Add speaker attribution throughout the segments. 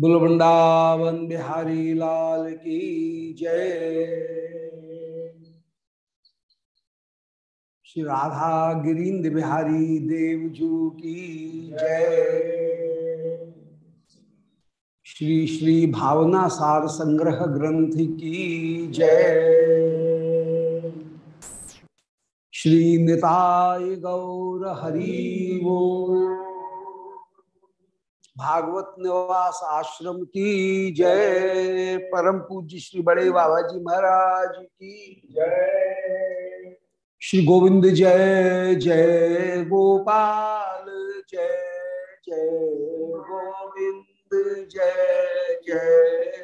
Speaker 1: बुलवृंदावन बिहारी लाल की जय। श्री राधा गिरीन्द्र बिहारी देवजू की जय। श्री श्री भावना सार संग्रह ग्रंथ की जय। श्री निताय गौर हरि वो भागवत निवास आश्रम की जय। परम पूज्य श्री बड़े बाबा जी महाराज की जय। श्री गोविंद जय जय गोपाल जय जय गोविंद जय जय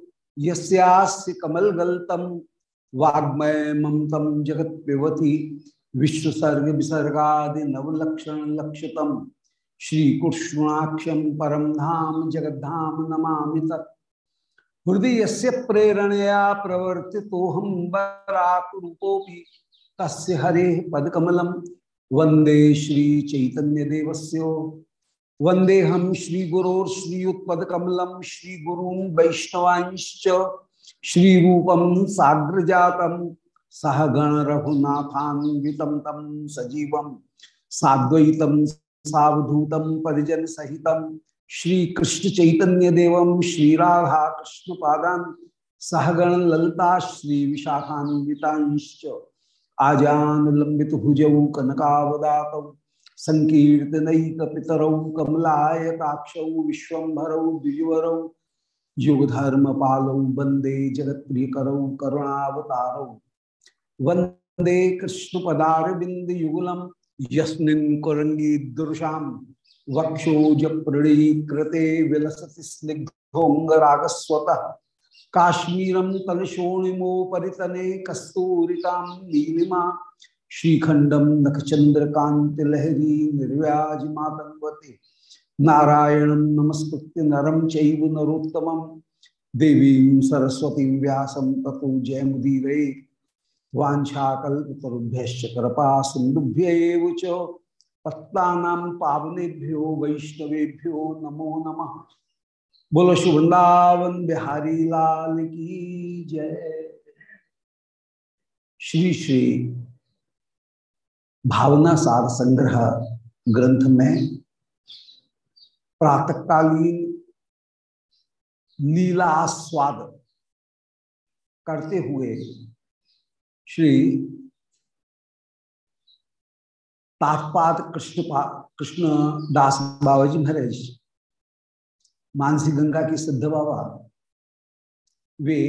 Speaker 1: यस्यास्य कमलगल्तम वाग्मय ममतम जगत पिबती विश्वसर्ग विसर्गादि नवलक्षण लक्षितम श्री कृष्णाक्षम परम धाम जगद्धाम नमा तत्। हृदय से प्रेरणया प्रवर्ति तो हम तस्य हरे पदकमलम वंदे श्री चैतन्य देवस्य वंदे हम श्री गुरोर श्रीयुत्पदकमलम श्री गुरून् वैष्णवांश्च। श्री रूपम साग्र जातम सह गण रघुनाथान्वितम तम सजीवम साद्वैतम सावधूतम परिजन सहितम श्री कृष्ण चैतन्य देवम श्री राधा कृष्ण पादान सहगण ललता श्री विशाखान्विताश्च। आजान लंबित भुजौ कनकावदात संकीर्तनैक पितरौ कमलायताक्षौ विश्वभरौ द्विजवरौ युगधर्म पालौ वंदे जगत प्रियकरौ करुणावतारौ। वंदे कृष्ण पदारविंद युगलम यस्मिन् वक्षोज प्रणीकृते विलसति स्निग्धोंगरागस्वतः काश्मीरम तलशोणिमोपरितने कस्तूरितां नीलिमा श्रीखंडम नखचंद्रकांत लहरी निर्व्याज मातंगवते नारायणं नमस्कृत्य नरं चैव नरोत्तमं। देवीं सरस्वतीं व्यासं ततो जयमुदीरये। वाछाकल्पतरुभ्यश्च कृपा सिंधुभ्य पत्ता पावनेभ्यो वैष्णवेभ्यो नमो नमः। बोलो वृंदावन बिहारी लाल की जय। श्री श्री भावना सार संग्रह ग्रंथ में प्रातकालीन लीला आस्वाद करते हुए श्री तात्पाद कृष्ण कृष्ण दास बाबा जी महाराज, मानसी गंगा की सिद्ध बाबा, वे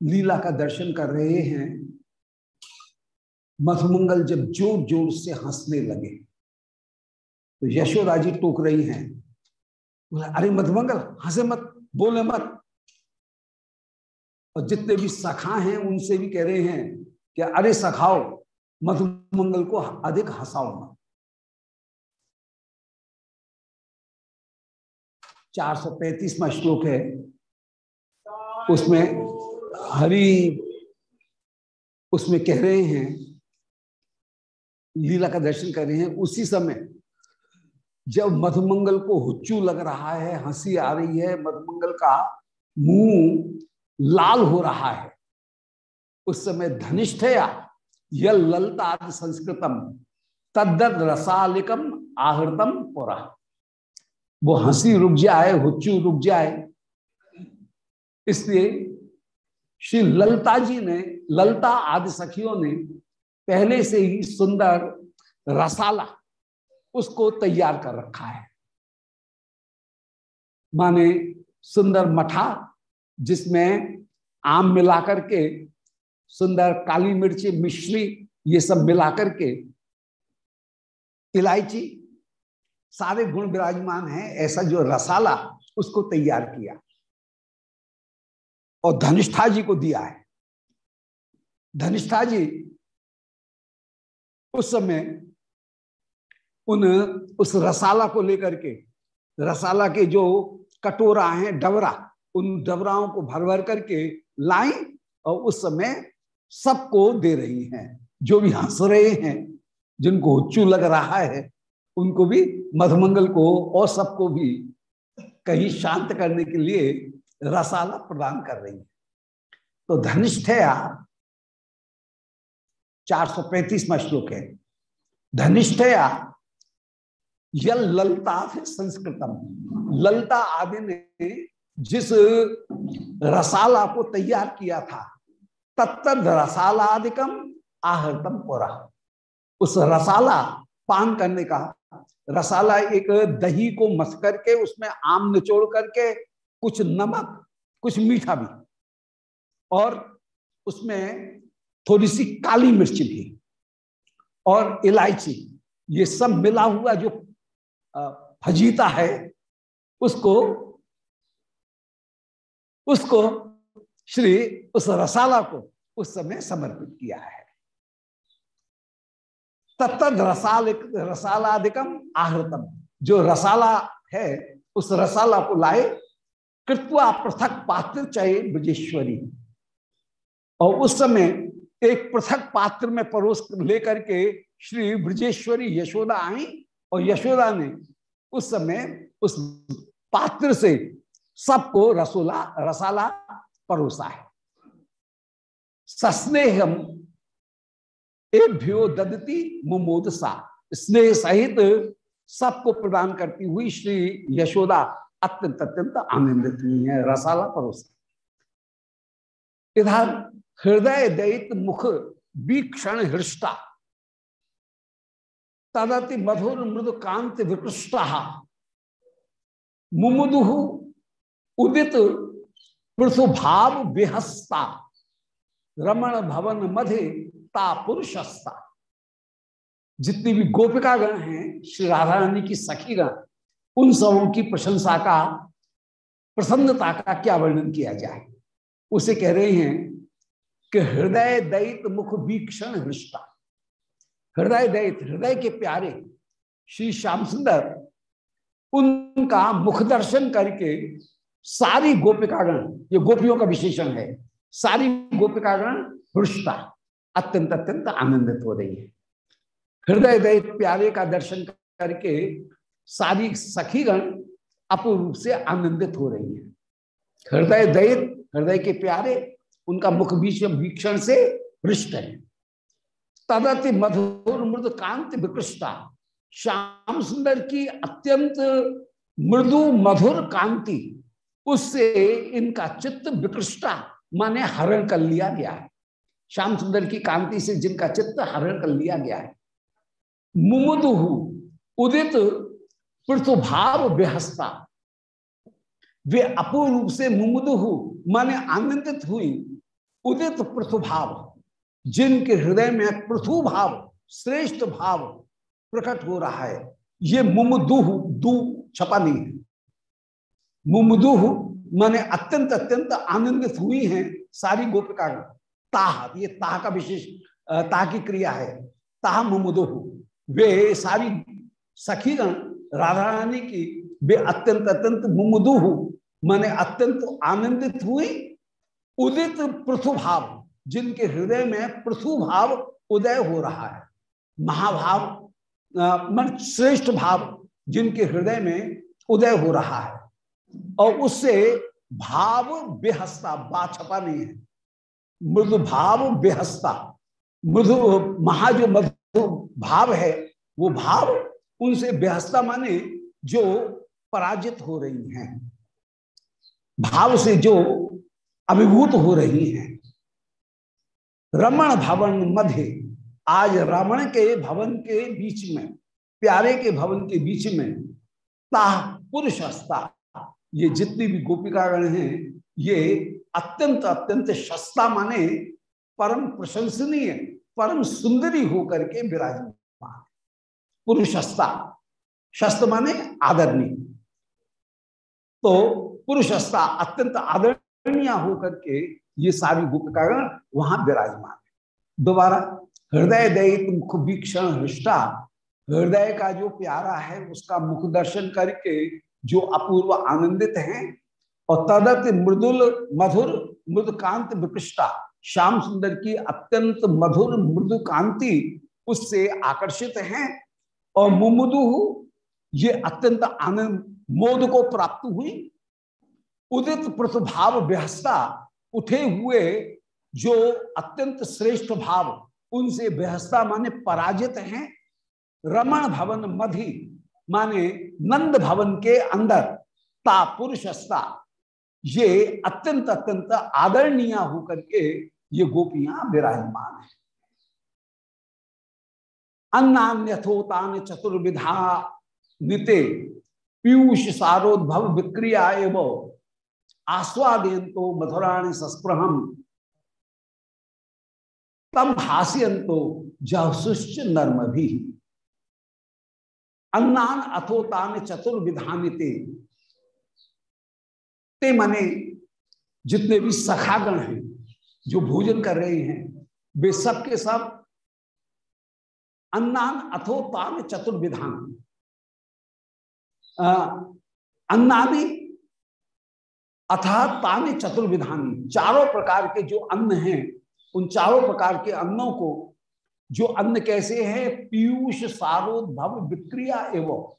Speaker 1: लीला का दर्शन कर रहे हैं। मधुमंगल जब ज़ोर ज़ोर से हंसने लगे तो यशोदा जी टोक रही हैं। बोले, अरे मधुमंगल, हंसे मत, बोले मत। और जितने भी सखा हैं, उनसे भी कह रहे हैं कि, अरे सखाओ, मधुमंगल को अधिक हंसाओ मत। चार सौ पैंतीसवा श्लोक है। उसमें हरि, उसमें कह रहे हैं लीला का दर्शन कर रहे हैं, उसी समय जब मधुमंगल को हुच्चू लग रहा है, हँसी आ रही है, मधुमंगल का मुँह लाल हो रहा है। उस समय धनिष्ठया य ललता संस्कृतम तद्दत रसालिकम आहृतम पुरा। वो हँसी रुक जाए, हुच्चू रुक जाए। इसलिए श्री ललता जी ने, ललता आदि सखियों ने पहले से ही सुंदर रसाला उसको तैयार कर रखा है। माने सुंदर मठा जिसमें आम मिलाकर के, सुंदर काली मिर्ची मिश्री, ये सब मिलाकर के इलायची, सारे गुण विराजमान हैं, ऐसा जो रसाला उसको तैयार किया और धनिष्ठा जी को दिया है। धनिष्ठा जी उस समय उन, उस रसाला को लेकर के, रसाला के जो कटोरा हैं, डबरा, उन डबराओं को भर भर करके लाई और उस समय सबको दे रही हैं। जो भी हंस रहे हैं, जिनको उच्चू लग रहा है, उनको भी मधुमंगल को और सबको भी कहीं शांत करने के लिए रसाला प्रदान कर रही है। तो धनिष्ठया चार सौ पैंतीसवा श्लोक है। धनिष्ठया यल ललता संस्कृतम। ललता आदि ने जिस रसाला को तैयार किया था तत्त रसालादिकम आहतम पुरा। उस रसाला पान करने का, रसाला एक दही को मस करके उसमें आम निचोड़ करके, कुछ नमक, कुछ मीठा भी, और उसमें थोड़ी सी काली मिर्च भी और इलायची, ये सब मिला हुआ जो फजीता है, उसको उसको श्री, उस रसाला को उस समय समर्पित किया है। तत्त रसाल रसालादिकम आहृतम। जो रसाला है, उस रसाला को लाए, कृत्वा पृथक पात्र चाहे ब्रजेश्वरी। और उस समय एक पृथक पात्र में परोस लेकर के श्री ब्रजेश्वरी यशोदा आई और यशोदा ने उस समय उस पात्र से सबको रसोला, रसाला परोसा है। सस्नेहम एभ्यो ददती मुमोद सा स्नेह सहित सबको प्रदान करती हुई श्री यशोदा अत्यंत अत्यंत आनंदित हुई है, रसाला परोसा। इधर हृदय दैत मुख बीक्षण हृष्टा। तदति मधुर मृदु कांत विकृष्टा मुमुदु उदित पृथुभाव विहस्ता रमण भवन मधे ता पुरुषस्ता। जितनी भी गोपिकागण हैं, श्री राधा रानी की सखीगण, उन सबों की प्रशंसा का, प्रसन्नता का क्या वर्णन किया जाए? उसे कह रहे हैं कि हृदय दैत मुख वीक्षण हृष्टा। हृदय दैत हृदय के प्यारे श्री श्याम सुंदर, उनका मुख दर्शन करके सारी गोपिकागण, ये गोपियों का विशेषण है, सारी गोपिकागण हृष्टा, अत्यंत अत्यंत आनंदित हो रही है। हृदय दैत प्यारे का दर्शन करके सारी सखीगण अपूर्ण रूप से आनंदित हो रही है। हृदय दैत हृदय के प्यारे उनका मुख बीच वीक्षण से पृष्ठ है। तदति मधुर मृदु कांति विकृष्टा। श्याम सुंदर की अत्यंत मृदु मधुर कांति, उससे इनका चित्त विकृष्टा, माने हरण कर लिया गया है। श्याम सुंदर की कांति से जिनका चित्त हरण कर लिया गया है। मुमुदु उदित पृथुभाव बेहस्ता वे अपूर्ण रूप से मुमुदु माने आनंदित हुई उदित पृथुभाव, जिनके हृदय में पृथु भाव श्रेष्ठ भाव प्रकट हो रहा है, ये मुमदुह दू छपा नहीं है। मुमदुह माने अत्यंत अत्यंत आनंदित हुई हैं सारी गोपिका ताह, ये ताह का विशेष ताह की क्रिया है। ताह, मुमुदुह, वे सारी सखीगण राधा रानी की, वे अत्यंत अत्यंत मुमुदुह माने अत्यंत आनंदित हुई उदित पृथु भाव जिनके हृदय में पृथु भाव उदय हो रहा है। महाभाव मन श्रेष्ठ भाव, जिनके हृदय में उदय हो रहा है। और उससे भाव बेहस्ता बा छपा नहीं है। मृदु भाव बेहस्ता, मृदु महा जो मधु भाव है, वो भाव उनसे बेहस्ता माने जो पराजित हो रही हैं। भाव से जो अभिभूत हो रही हैं। रमण भवन मध्य, आज रमण के भवन के बीच में, प्यारे के भवन के बीच में, ताह पुरुषस्ता ये जितनी भी गोपिकागण हैं, ये अत्यंत अत्यंत सस्ता माने परम प्रशंसनीय, परम सुंदरी होकर के विराजमान। पुरुषस्ता शस्त्र माने आदरणीय तो पुरुषस्ता अत्यंत आदरणीय होकर के ये सारी गोपिकागण वहाँ विराजमान है। दोबारा, हृदय दैत मुख वीक्षण हृष्टा। हृदय का जो प्यारा है, उसका मुख दर्शन करके जो अपूर्व आनंदित हैं, और तदत मृदुल मधुर मृदु कांत विकृष्टा। श्याम सुंदर की अत्यंत मधुर मृदु कांति उससे आकर्षित हैं, और मुमुदु ये अत्यंत आनंद, मोद को प्राप्त हुई उदित प्रतिभाव व्यहस्ता उठे हुए जो अत्यंत श्रेष्ठ भाव, उनसे व्यहस्ता माने पराजित हैं। रमण भवन मधि माने नंद भवन के अंदर ता पुरुषस्ता ये अत्यंत अत्यंत आदरणीय होकर के ये गोपियाँ विराजमान है। अन्नान्यथोतान चतुर्विधा निते, पीयूष सारोद्भव विक्रिया एवं आस्वादयंतो मधुराणी सस्प्रहम तम हास्यंतो जहुश्च नर्म भी अन्नान अथोतान चतुर्विधानिते ते। मने जितने भी सखागण हैं, जो भोजन कर रहे हैं, वे सब के सब अन्नान अथोतान चतुर्विधान। अन्नादि अथा ताने चतुर्विधानी, चारों प्रकार के जो अन्न हैं, उन चारों प्रकार के अन्नों को, जो अन्न कैसे है? पीयूष सारोद्भव विक्रिया एवं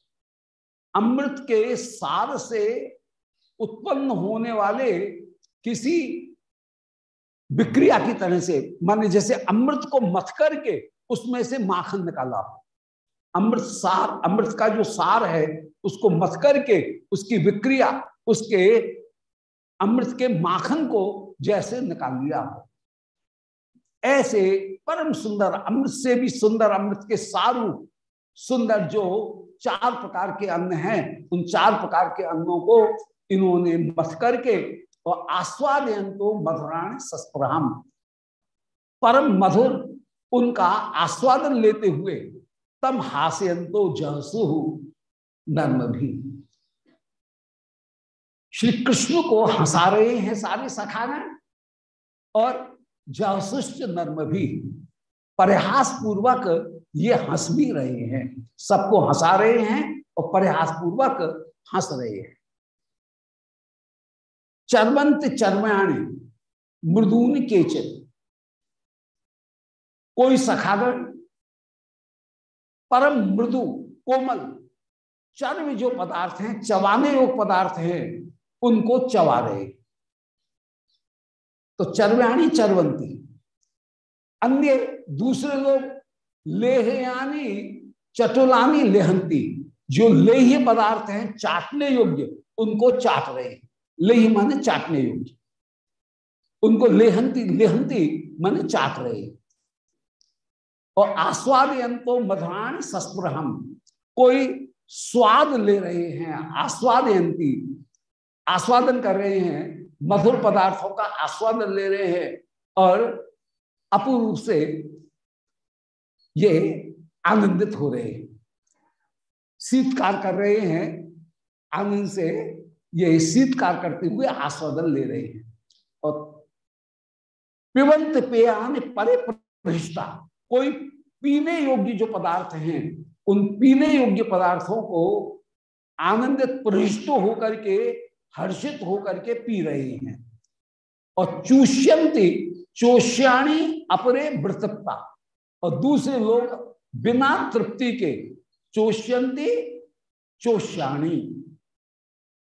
Speaker 1: अमृत के सार से उत्पन्न होने वाले किसी विक्रिया की तरह से, माने जैसे अमृत को मथ करके उसमें से माखन निकाला अमृत सार, अमृत का जो सार है, उसको मथ करके उसकी विक्रिया, उसके अमृत के माखन को जैसे निकाल लिया हो। ऐसे परम सुंदर अमृत से भी सुंदर अमृत के सारू सुंदर जो चार प्रकार के अन्न हैं, उन चार प्रकार के अन्नों को इन्होंने मथ करके और आस्वादयंतो मधुराण सस्प्रहम परम मधुर उनका आस्वादन लेते हुए तम हास्यंतो जहसु नर्म भी श्री कृष्ण को हंसा रहे हैं सारे सखागण। और जासुष्ट नर्म भी प्रयास पूर्वक ये हंस भी रहे हैं। सबको हंसा रहे हैं और प्रयास पूर्वक हंस रहे हैं। चरमंत चरमयाणी मृदून केचित कोई सखागण, परम मृदु कोमल, चर्म जो पदार्थ हैं, चबाने योग पदार्थ हैं उनको चबा रहे तो चरव्याणी चरवंती। अन्य दूसरे लोग लेहयानी चटुलानी लेहंती, जो लेह्य पदार्थ हैं, चाटने योग्य, उनको चाट रहे लेह माने चाटने योग्य। उनको लेहंती लेहंती माने चाट रहे और आस्वादयंतो मधुरान सस्प्रहम कोई स्वाद ले रहे हैं आस्वादयंती आस्वादन कर रहे हैं, मधुर पदार्थों का आस्वादन ले रहे हैं और अपूर्व से ये आनंदित हो रहे हैं। शीतकार कर रहे हैं, आनंद से ये शीतकार करते हुए आस्वादन ले रहे हैं। और पिबंत पेयान परे प्रतिष्ठा, कोई पीने योग्य जो पदार्थ हैं, उन पीने योग्य पदार्थों को आनंदित प्रहिष्ट होकर के हर्षित होकर के पी रहे हैं। और चूष्यंती, चोष्याणी अपरे वृतत्ता। और दूसरे लोग बिना तृप्ति के चोष्यंती, चोष्याणी।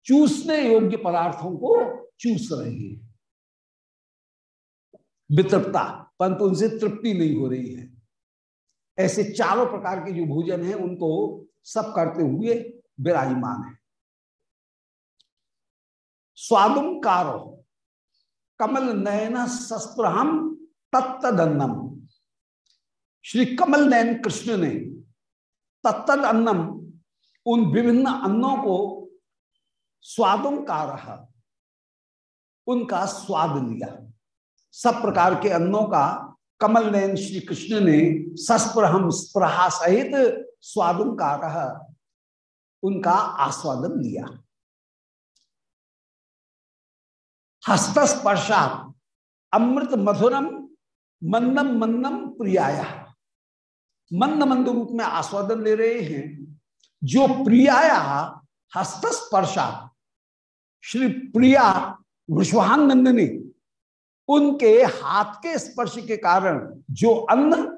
Speaker 1: चूसने योग्य पदार्थों को चूस रहे हैं। वितृप्ता, परंतु उनसे तृप्ति नहीं हो रही है। ऐसे चारों प्रकार के जो भोजन है, उनको सब करते हुए विराजमान है। स्वादुम कारो कमल नयन शस्त्रहम तत्तदन्नम श्री कमल नयन कृष्ण ने तत्तद अन्नम उन विभिन्न अन्नों को स्वादुम कार उनका स्वाद लिया। सब प्रकार के अन्नों का कमल नयन श्री कृष्ण ने सस्प्रहम स्प्रहा सहित स्वादुम कार उनका आस्वादन लिया। हस्तस्पर्शात। अमृत मधुरम मंदम मंदम प्रियाया। मंद मंद रूप में आस्वादन ले रहे हैं। जो प्रियाया हस्तस्पर्शा श्री प्रिया विश्वानंदिनी, उनके हाथ के स्पर्श के कारण जो अन्न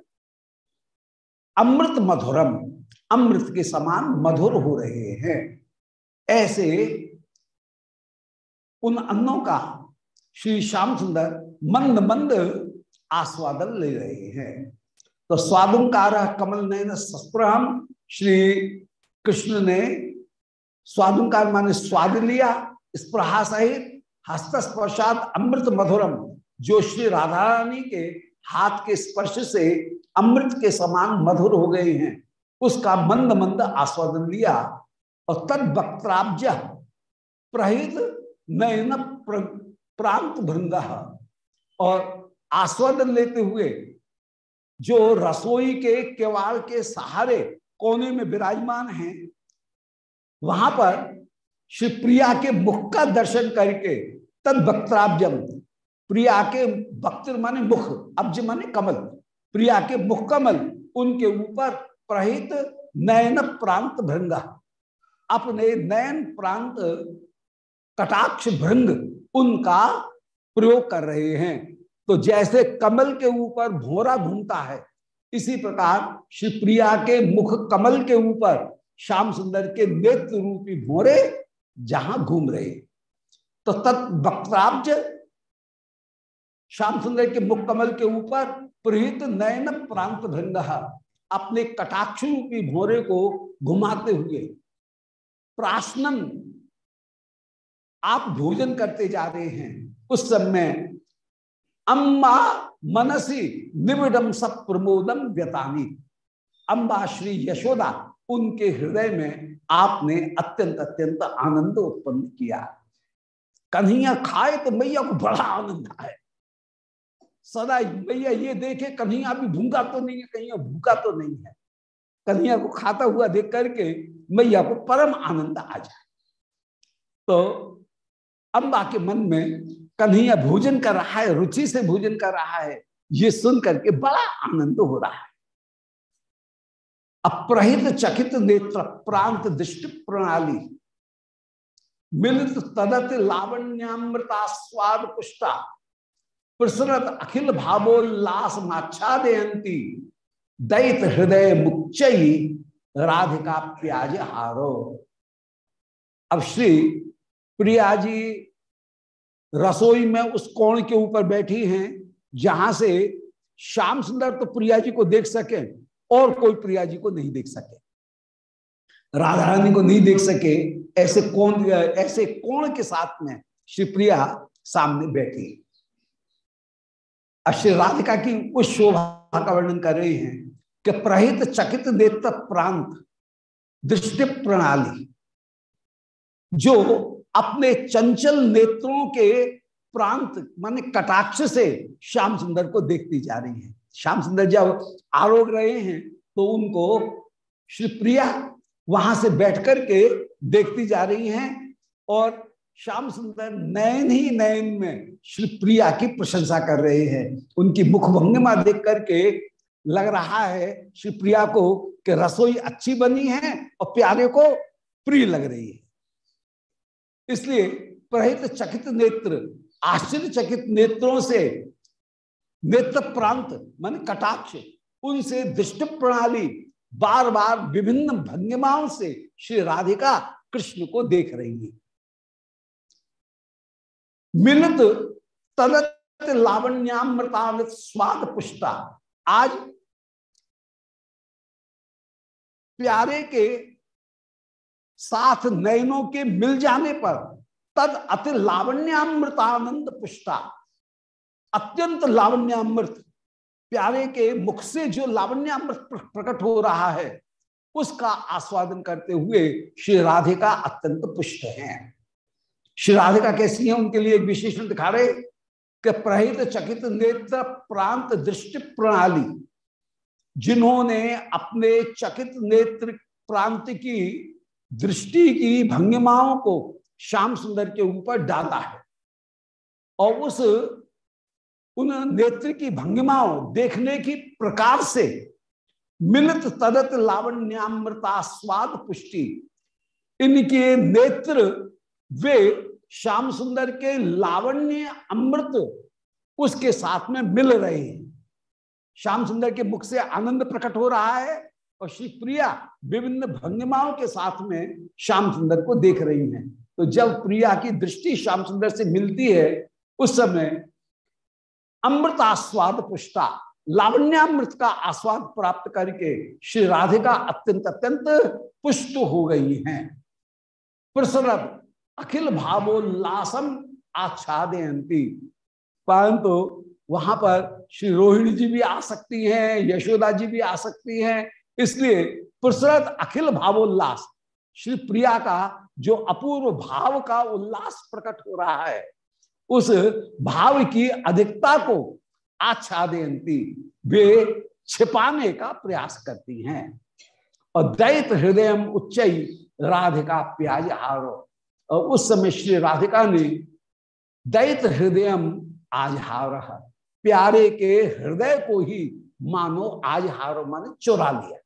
Speaker 1: अमृत मधुरम अमृत के समान मधुर हो रहे हैं। ऐसे उन अन्नों का श्री श्याम सुंदर मंद मंद आस्वादन ले रहे हैं। तो स्वादुकार कमल नयन सस्प्रहम श्री कृष्ण ने स्वादुकार माने स्वाद लिया स्प्रहा सहित हस्तस्पर्शात अमृत मधुरम जो श्री राधा रानी के हाथ के स्पर्श से अमृत के समान मधुर हो गए हैं, उसका मंद मंद आस्वादन लिया। और तद वक्त्राब्ज प्रहित नयन प्रांत भृंग और आस्वादन लेते हुए जो रसोई के केवाड़ के सहारे कोने में विराजमान हैं, वहाँ पर श्री प्रिया के मुख का दर्शन करके तद वक्त्राब्जम, प्रिया के वक्त माने मुख, अब्ज माने कमल, प्रिया के मुख कमल, उनके ऊपर प्रहित नयन प्रांत भृंग। अपने नयन प्रांत कटाक्ष भृंग उनका प्रयोग कर रहे हैं। तो जैसे कमल के ऊपर भोरा घूमता है, इसी प्रकार श्री प्रिया के मुख कमल के ऊपर श्याम सुंदर के नेत्र रूपी भोरे जहाँ घूम रहे। तो तत् वक्ताब्ज श्याम सुंदर के मुख कमल के ऊपर प्रहित नयन प्रांत भृंग अपने कटाक्ष रूपी भोरे को घुमाते हुए प्राश्नन आप भोजन करते जा रहे हैं। उस समय अम्बा मनसी निविडम सब प्रमोदम व्यतानी अम्बा श्री यशोदा, उनके हृदय में आपने अत्यंत अत्यंत आनंद उत्पन्न किया। कन्हैया खाए तो मैया को बड़ा आनंद आए सदा मैया ये देखे, कन्हैया भी भूखा तो नहीं है कहीं भूखा तो नहीं है। कन्हैया को खाता हुआ देख करके मैया को परम आनंद आ जाए। तो अम्बा के मन में कन्हैया भोजन कर रहा है, रुचि से भोजन कर रहा है, ये सुन करके बड़ा आनंद हो रहा है। अप्रहित चकित नेत्र प्रांत दृष्टि प्रणाली। मिलित तदत लावण्यामृता स्वाद पुष्टा। प्रसरत अखिल भावोल्लास माच्छादयंती। दैत हृदय मुच्चई राधिका प्याज हारो। अब श्री प्रिया जी रसोई में उस कोण के ऊपर बैठी हैं, जहाँ से श्याम सुंदर तो प्रिया जी को देख सके और कोई प्रिया जी को नहीं देख सके। राधा रानी को नहीं देख सके, ऐसे कौन, ऐसे कोण के साथ में श्री प्रिया सामने बैठी अब श्री राधिका की उस शोभा का वर्णन कर रहे हैं कि प्रहित चकित देत प्रांत, दृष्टि प्रणाली, जो अपने चंचल नेत्रों के प्रांत, माने कटाक्ष से श्याम सुंदर को देखती जा रही है। श्याम सुंदर जब आरोग रहे हैं तो उनको श्री प्रिया वहाँ से बैठ करके देखती जा रही हैं और श्याम सुंदर नयन ही नयन में श्री प्रिया की प्रशंसा कर रहे हैं। उनकी मुख भंगिमा देख करके लग रहा है श्री प्रिया को कि रसोई अच्छी बनी है और प्यारे को प्रिय लग रही है। इसलिए प्रहित चकित नेत्र आश्चर्यचकित नेत्रों से नेत्र प्रांत, मान कटाक्ष, उनसे दृष्टि प्रणाली बार बार विभिन्न भंगिमाओं से श्री राधिका कृष्ण को देख रही है। मिलित तदत लावण्यामृतामृत स्वाद पुष्टा। आज प्यारे के साथ नयनों के मिल जाने पर तद अति लावण्यामृतानंद पुष्टा। अत्यंत लावण्यामृत, प्यारे के मुख से जो लावण्यामृत प्रकट हो रहा है, उसका आस्वादन करते हुए श्री राधिका अत्यंत पुष्ट हैं। श्री राधिका कैसी है? उनके लिए एक विशेषण दिखा रहे कि प्रहित चकित नेत्र प्रांत दृष्टि प्रणाली, जिन्होंने अपने चकित नेत्र प्रांत की दृष्टि की भंगिमाओं को श्याम सुंदर के ऊपर डाला है। और उस, उन नेत्र की भंगिमाओं देखने की प्रकार से मिलित तदत लावण्यामृता स्वाद पुष्टि, इनके नेत्र, वे श्याम सुंदर के लावण्य अमृत उसके साथ में मिल रहे हैं। श्याम सुंदर के मुख से आनंद प्रकट हो रहा है और श्री प्रिया विभिन्न भंगिमाओं के साथ में श्याम सुंदर को देख रही हैं। तो जब प्रिया की दृष्टि श्याम सुंदर से मिलती है, उस समय अमृत आस्वाद पुष्टा, लावण्यामृत का आस्वाद प्राप्त करके श्री राधिका अत्यंत अत्यंत पुष्ट हो गई हैं। प्रसरब अखिल भावोल्लासम आच्छादयंती परंतु वहाँ पर श्री रोहिणी जी भी आ सकती हैं, यशोदा जी भी आ सकती हैं इसलिए प्रसरत अखिल भावोल्लास, श्री प्रिया का जो अपूर्व भाव का उल्लास प्रकट हो रहा है, उस भाव की अधिकता को आच्छादयंती, वे छिपाने का प्रयास करती हैं। और दैत हृदय उच्च राधिका प्याज हारो और उस समय श्री राधिका ने दैत हृदय आज हार प्यारे के हृदय को ही मानो आज हारो माने चुरा लिया।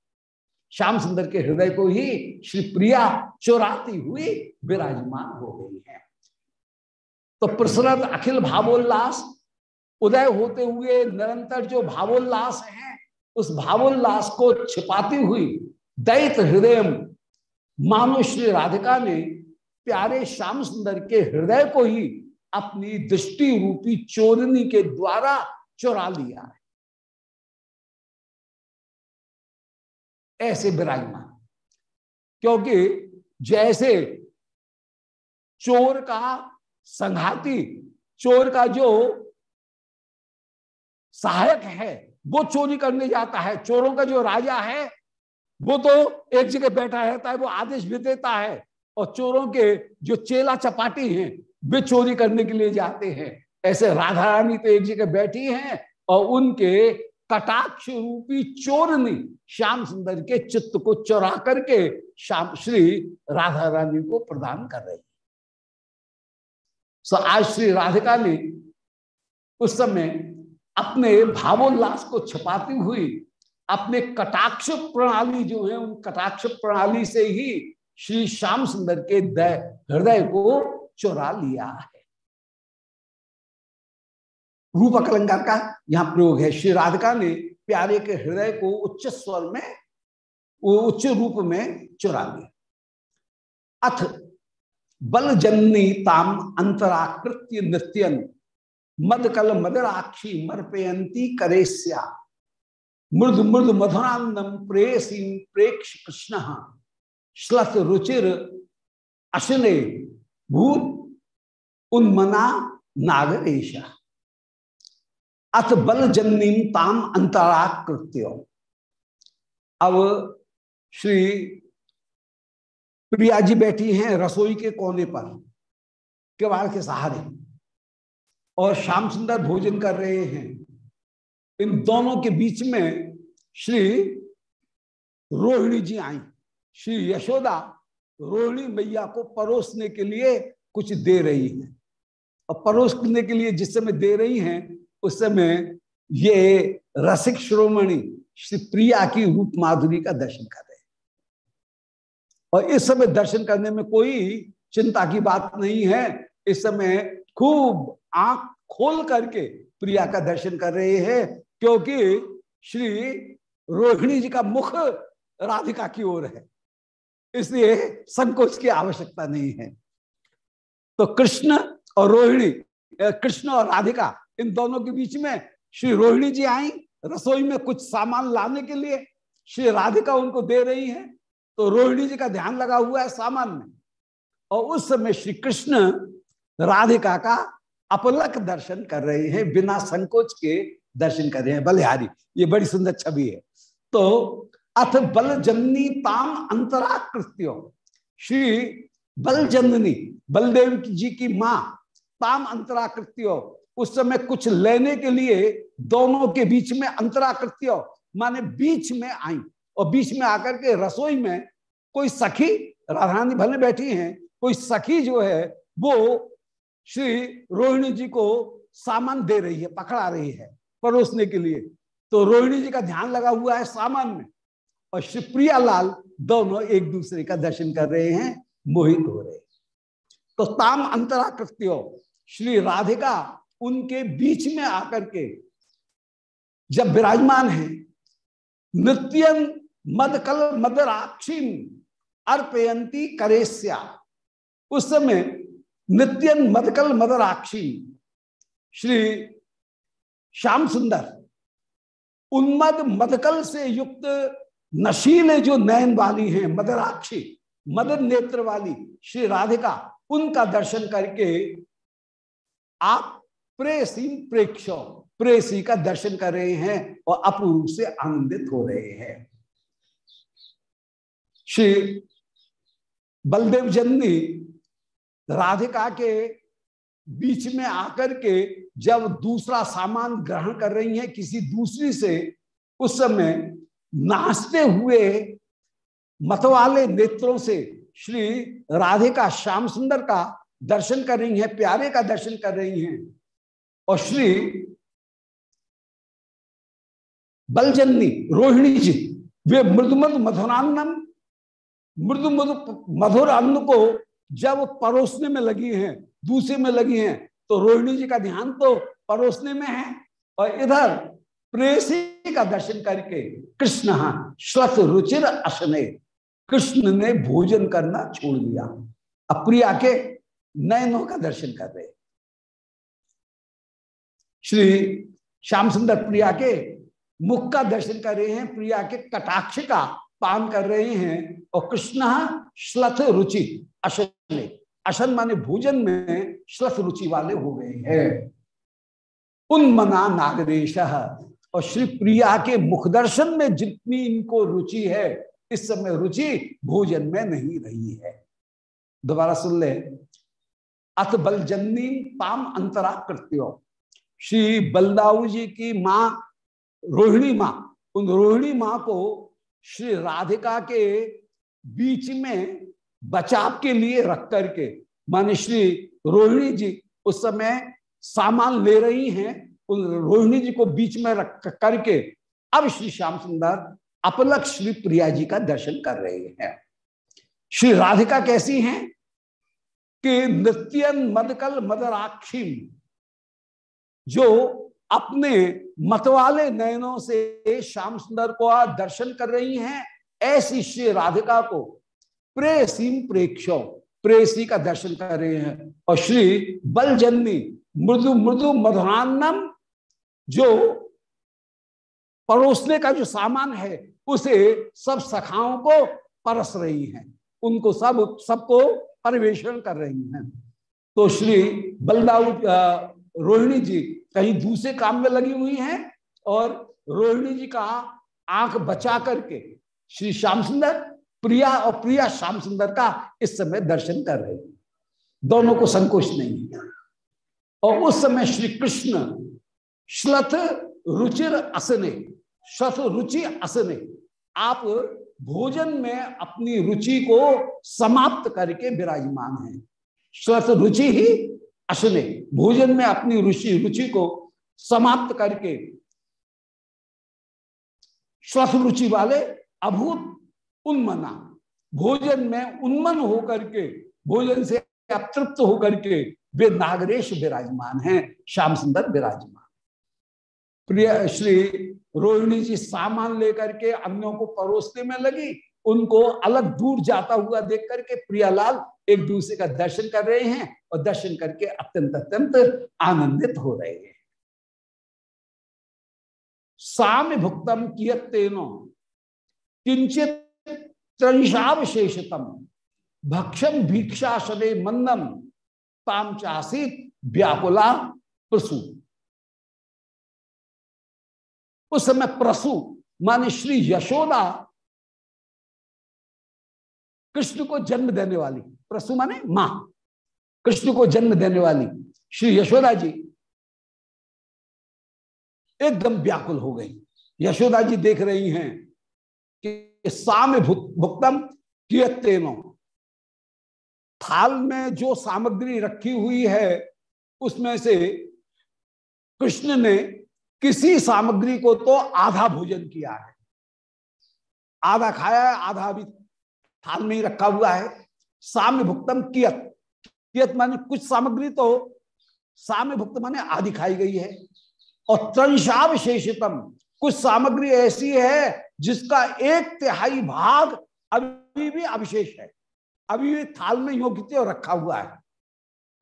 Speaker 1: श्याम सुंदर के हृदय को ही श्री प्रिया चोराती हुई विराजमान हो गई है। तो प्रसरत अखिल भावोल्लास, उदय होते हुए निरंतर जो भावोल्लास है, उस भावोल्लास को छिपाती हुई दैत हृदय मानो श्री राधिका ने प्यारे श्याम सुंदर के हृदय को ही अपनी दृष्टि रूपी चोरनी के द्वारा चुरा लिया है। ऐसे विराजमान। क्योंकि जैसे चोर का संघाती चोर का जो सहायक है, वो चोरी करने जाता है। चोरों का जो राजा है, वो तो एक जगह बैठा रहता है, वो आदेश भी देता है। और चोरों के जो चेला चपाटी हैं, वे चोरी करने के लिए जाते हैं। ऐसे राधा रानी तो एक जगह बैठी हैं और उनके कटाक्ष रूपी चोरनी श्याम सुंदर के चित्त को चोरा करके श्याम श्री राधा रानी को प्रदान कर रही सो आज श्री राधिका ने उस समय अपने भावोल्लास को छपाती हुई अपने कटाक्ष प्रणाली जो है, उन कटाक्ष प्रणाली से ही श्री श्याम सुंदर के हृदय को चुरा लिया है रूप अलंकार का यहाँ प्रयोग है। श्री राधिका ने प्यारे के हृदय को उच्च स्वर में उच्च रूप में चुरा लिया अथ बल जननी ताम अंतराकृत्य नृत्यन, मदकल मदराक्षी मरपयंती करेस्या। मृद मृद मधुरांदम प्रेसी प्रेक्ष कृष्ण। श्लथ रुचिर अशने भूत उन्मना नागरेशा अथ बल जन्नीम ताम अंतराकृत्य। अब श्री प्रिया जी बैठी हैं रसोई के कोने पर, केवाड़ के सहारे, और श्याम सुंदर भोजन कर रहे हैं। इन दोनों के बीच में श्री रोहिणी जी आई। श्री यशोदा रोहिणी मैया को परोसने के लिए कुछ दे रही हैं। और परोसने के लिए जिस समय दे रही हैं उस समय ये रसिक श्रोमणी श्री प्रिया की रूप माधुरी का दर्शन कर रहे और इस समय दर्शन करने में कोई चिंता की बात नहीं है। इस समय खूब आँख खोल करके प्रिया का दर्शन कर रहे हैं, क्योंकि श्री रोहिणी जी का मुख राधिका की ओर है। इसलिए संकोच की आवश्यकता नहीं है। तो कृष्ण और रोहिणी कृष्ण और राधिका इन दोनों के बीच में श्री रोहिणी जी आई रसोई में कुछ सामान लाने के लिए। श्री राधिका उनको दे रही है तो रोहिणी जी का ध्यान लगा हुआ है सामान में। और उस समय श्री कृष्ण राधिका का अपलक दर्शन कर रहे हैं, बिना संकोच के दर्शन कर रहे हैं। बलिहारी, ये बड़ी सुंदर छवि है। तो अथ बल जननी ताम अंतराकृत्यो। श्री बल जननी बलदेव जी की माँ, ताम अंतराकृत्यो। उस समय कुछ लेने के लिए दोनों के बीच में अंतराकृत्यो माने बीच में आई और बीच में आकर के रसोई में कोई सखी राधानी भले बैठी हैं, कोई सखी जो है, वो श्री रोहिणी जी को सामान दे रही है, पकड़ा रही है परोसने के लिए। तो रोहिणी जी का ध्यान लगा हुआ है सामान में और शिवप्रिया लाल दोनों एक दूसरे का दर्शन कर रहे हैं, मोहित हो रहे तो ताम अंतराकृत्यो श्री राधिका उनके बीच में आकर के जब विराजमान है नृत्यन मदकल मदराक्षी अर्पयंती करेस्या। उस समय नित्यन मदकल मदराक्षी। श्री श्याम सुंदर, उन्मद मदकल से युक्त नशीले जो नयन वाली हैं, मदराक्षी मदन नेत्र वाली श्री राधिका, उनका दर्शन करके आप प्रेसी प्रेक्षो प्रेसी का दर्शन कर रहे हैं और अपूर्व से आनंदित हो रहे हैं। श्री बलदेव जन्नी राधिका के बीच में आकर के जब दूसरा सामान ग्रहण कर रही हैं किसी दूसरी से, उस समय नाचते हुए मतवाले नेत्रों से श्री राधिका श्याम सुंदर का दर्शन कर रही हैं, प्यारे का दर्शन कर रही हैं। और श्री बलजन्नी, रोहिणी जी, वे मृदुमद मधुरान्नम मृदु मधु मधुर अन्न को जब परोसने में लगी हैं, दूसरे में लगी हैं तो रोहिणी जी का ध्यान तो परोसने में है। और इधर प्रेसी का दर्शन करके कृष्ण श्वत रुचिर अशने, कृष्ण ने भोजन करना छोड़ दिया। अप्रिया प्रिया के नयनों का दर्शन कर रहे। श्री श्याम सुंदर प्रिया के मुख का दर्शन कर रहे हैं, प्रिया के कटाक्ष का पान कर रहे हैं और कृष्ण श्लथ रुचि अशन अशन माने भोजन में श्लथ रुचि वाले हो गए हैं। उन्मना नागरेश और श्री प्रिया के मुख दर्शन में जितनी इनको रुचि है, इस समय रुचि भोजन में नहीं रही है। दोबारा सुन ले। अथ बलजन्नी पाम अंतरा कृत्यो श्री बलदाऊ जी की माँ, रोहिणी माँ, उन रोहिणी माँ को श्री राधिका के बीच में बचाव के लिए रख करके, माने श्री रोहिणी जी उस समय सामान ले रही हैं, उन रोहिणी जी को बीच में रख करके, अब श्री श्याम सुंदर अपलक श्री प्रिया जी का दर्शन कर रहे हैं। श्री राधिका कैसी हैं? कि नृत्यन मदकल मदराक्षी जो अपने मतवाले नयनों से श्याम सुंदर को दर्शन कर रही हैं, ऐसी श्री राधिका को प्रेसीम प्रेक्षो, प्रेसी का दर्शन कर रहे हैं। और श्री बलजन्नी, मृदु मृदु मधुरान्नम, जो परोसने का जो सामान है, उसे सब सखाओं को परस रही हैं। उनको सब, सबको परिवेशन कर रही हैं। तो श्री बलदाऊ रोहिणी जी, कहीं दूसरे काम में लगी हुई हैं और रोहिणी जी का आँख बचा करके श्री श्याम सुंदर, प्रिया और प्रिया श्याम सुंदर का इस समय दर्शन कर रहे हैं। दोनों को संकोच नहीं और उस समय श्री कृष्ण श्लथ रुचिर असने, श्लथ रुचि असने, आप भोजन में अपनी रुचि को समाप्त करके विराजमान हैं। श्लथ रुचि ही असने भोजन में अपनी रुचि रुचि को समाप्त करके श्वथ रुचि वाले अभूत उन्मना, भोजन में उन्मन होकर के, भोजन से अतृप्त होकर के वे नागरेश विराजमान हैं, श्याम सुंदर विराजमान। प्रिय श्री रोहिणी जी सामान लेकर के अन्यों को परोसने में लगी, उनको अलग दूर जाता हुआ देख करके प्रियालाल एक दूसरे का दर्शन कर रहे हैं और दर्शन करके अत्यंत अत्यंत आनंदित हो रहे हैं। साम भुक्तम कियतेनो किंचित त्रंशावशेषतम भक्षम भिक्षा भिक्षाशने मंदम ताम चासित व्याकुला प्रसु। उस समय प्रसु माने श्री यशोदा, कृष्ण को जन्म देने वाली। प्रसु माने माँ। कृष्ण को जन्म देने वाली श्री यशोदा जी एकदम व्याकुल हो गई। यशोदा जी देख रही हैं कि साम भुक्तम कियतेनो थाल में जो सामग्री रखी हुई है, उसमें से कृष्ण ने किसी सामग्री को तो आधा भोजन किया है। आधा खाया है, आधा अभी थाल में ही रखा हुआ है। साम्य भुक्तम कियत। कियत माने कुछ सामग्री तो साम्य भुक्त माने आधी खाई गई है। और त्रंशावशेषितम कुछ सामग्री ऐसी है जिसका एक तिहाई भाग अभी भी अविशेष है। अभी भी थाल में योग्य रखा हुआ है।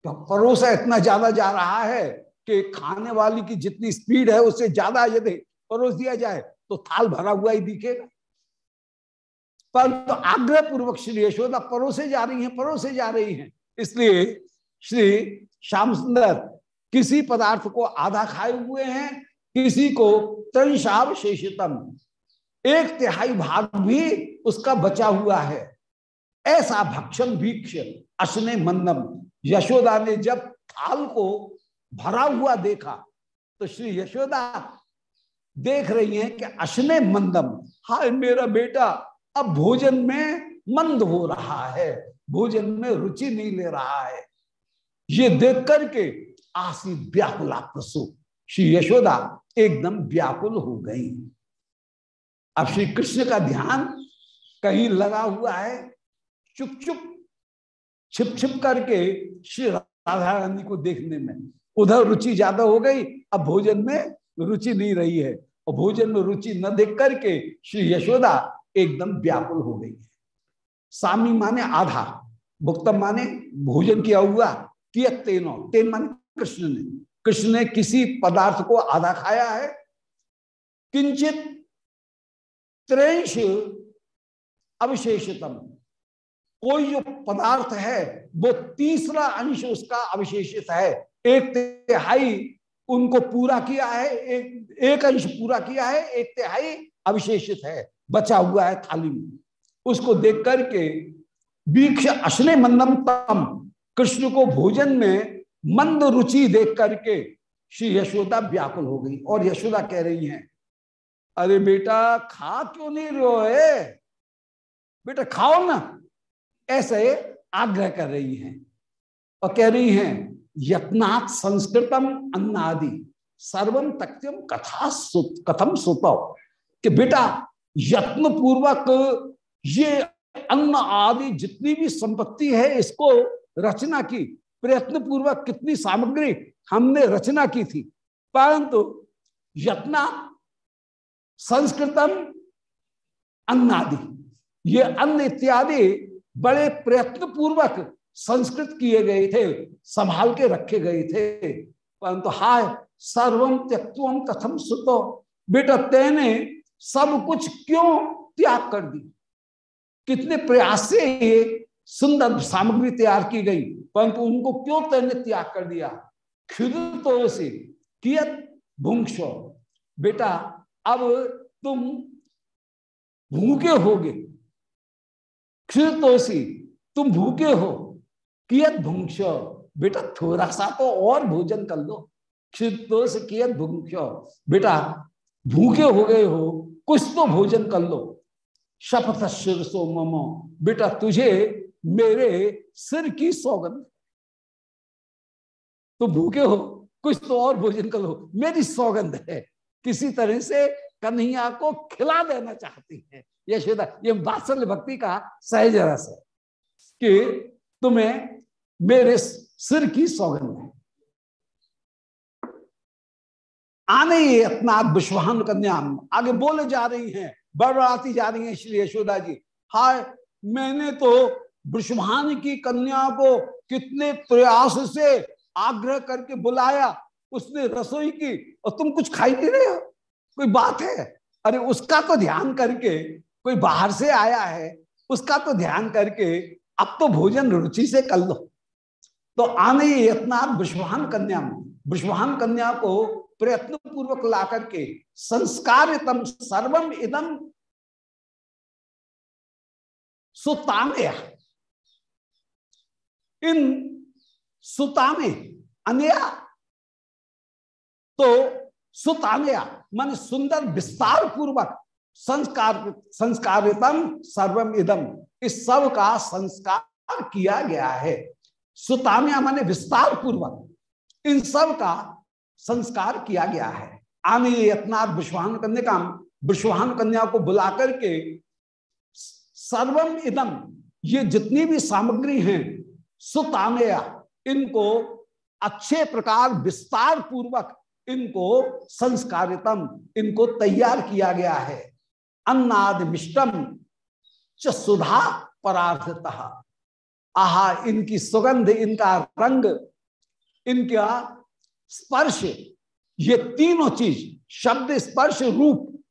Speaker 1: तो परोसा इतना ज़्यादा जा रहा है कि खाने वाली की जितनी स्पीड है उससे ज़्यादा यदि परोस दिया जाए तो थाल भरा हुआ ही दिखेगा। पर तो आग्रह पूर्वक श्री यशोदा परोसे जा रही हैं परोसे जा रही हैं। इसलिए श्री श्याम सुंदर किसी पदार्थ को आधा खाए हुए हैं, किसी को त्रिशावशेषितम एक तिहाई भाग भी उसका बचा हुआ है। ऐसा भक्षण भीक्ष अश्ने मंदम। यशोदा ने जब थाल को भरा हुआ देखा तो श्री यशोदा देख रही हैं कि अश्ने मंदम, हाय मेरा बेटा अब भोजन में मंद हो रहा है, भोजन में रुचि नहीं ले रहा है। ये देख करके आसी व्याकुला प्रसु। श्री यशोदा एकदम व्याकुल हो गई। अब श्री कृष्ण का ध्यान कहीं लगा हुआ है, चुप चुप, छिप छिप करके श्री राधा रानी को देखने में। उधर रुचि ज़्यादा हो गई, अब भोजन में रुचि नहीं रही है। और भोजन में रुचि न देख करके श्री यशोदा एकदम व्याकुल हो गई। है सामी माने आधा, भुक्तम माने भोजन किया हुआ, किया तेनो। तेन माने कृष्ण ने। कृष्ण ने किसी पदार्थ को आधा खाया है। किंचित त्रेश अविशेषतम। कोई जो पदार्थ है, वो तीसरा अंश उसका अविशेषित है। एक तिहाई उनको पूरा किया है, एक एक अंश पूरा किया है, एक तिहाई अविशेषित है। बचा हुआ है थाली में। उसको देख करके वीक्ष अश्ने मंदम तम, कृष्ण को भोजन में मंद रुचि देख करके श्री यशोदा व्याकुल हो गई और यशोदा कह रही हैं, अरे बेटा, खा क्यों नहीं रहे है बेटा, खाओ ना। ऐसे आग्रह कर रही हैं और कह रही हैं, यत्नात् संस्कृतम अन्नादि सर्वम तक्त्यम कथा सुत कथम सुतो कि बेटा यत्न पूर्वक ये अन्न आदि जितनी भी संपत्ति है, इसको रचना की। प्रयत्न पूर्वक कितनी सामग्री हमने रचना की थी। परंतु यत्ना, संस्कृतम, अन्नादि। ये अन्न इत्यादि बड़े प्रयत्न पूर्वक संस्कृत किए गए थे, संभाल के रखे गए थे। परंतु हाय सर्वम त्यक्तुम कथम सुतो। बेटा, तेने सब कुछ क्यों त्याग कर दी? कितने प्रयास से सुंदर सामग्री तैयार की गई, परंतु उनको क्यों तेने त्याग कर दिया? खुद तो से कियत भूंक्षो बेटा, अब तुम भूखे होगे। क्षुद तो तुम भूखे हो कियत भूंक्ष बेटा थोड़ा सा तो और भोजन कर लो। क्षितोष कियत भूंक्ष बेटा, भूखे हो गए हो कुछ तो भोजन कर लो। शपथ सो ममो। बेटा, तुझे मेरे सिर की सौगंध। तो भूखे हो, कुछ तो और भोजन कर लो। मेरी सौगंध है। किसी तरह से कन्हैया को खिला देना चाहती है। यशोदा ये बात्सल्य भक्ति का सहज रस है कि तुम्हें मेरे सिर की सौगंध है। आने इतना विश्वान कन्या आगे बोले जा रही हैं, बड़बड़ाती जा रही हैं श्री यशोदा जी। हाय, मैंने तो विश्वान की कन्या को कितने प्रयास से आग्रह करके बुलाया, उसने रसोई की, और तुम कुछ खाई नहीं रहे हो? कोई बात है? अरे उसका तो ध्यान करके कोई बाहर से आया है, उसका तो ध्यान करके अब तो भोजन रुचि से कर लो। तो आने यत्ना विश्वान कन्या विश्वान कन्या को प्रयत्न पूर्वक ला करके संस्कार सर्वम इदम सुतामया इन सुतामे अन्या तो सुतामया मान सुंदर विस्तार पूर्वक संस्कार संस्कारितम सर्वम इदम। इस सब का संस्कार किया गया है। सुताम्या माने विस्तार पूर्वक इन सब का संस्कार किया गया है। आने यत्नाथ विश्वान कन्या का विश्वान कन्या को बुला करके सर्वम इदम ये जितनी भी सामग्री हैं सुतामया इनको अच्छे प्रकार विस्तार पूर्वक इनको संस्कारितम, इनको तैयार किया गया है। अन्नाद मिष्टम च सुधा परार्थतः। आहा, इनकी सुगंध, इनका रंग, इनका स्पर्श, ये तीनों चीज़, शब्द स्पर्श, रूप,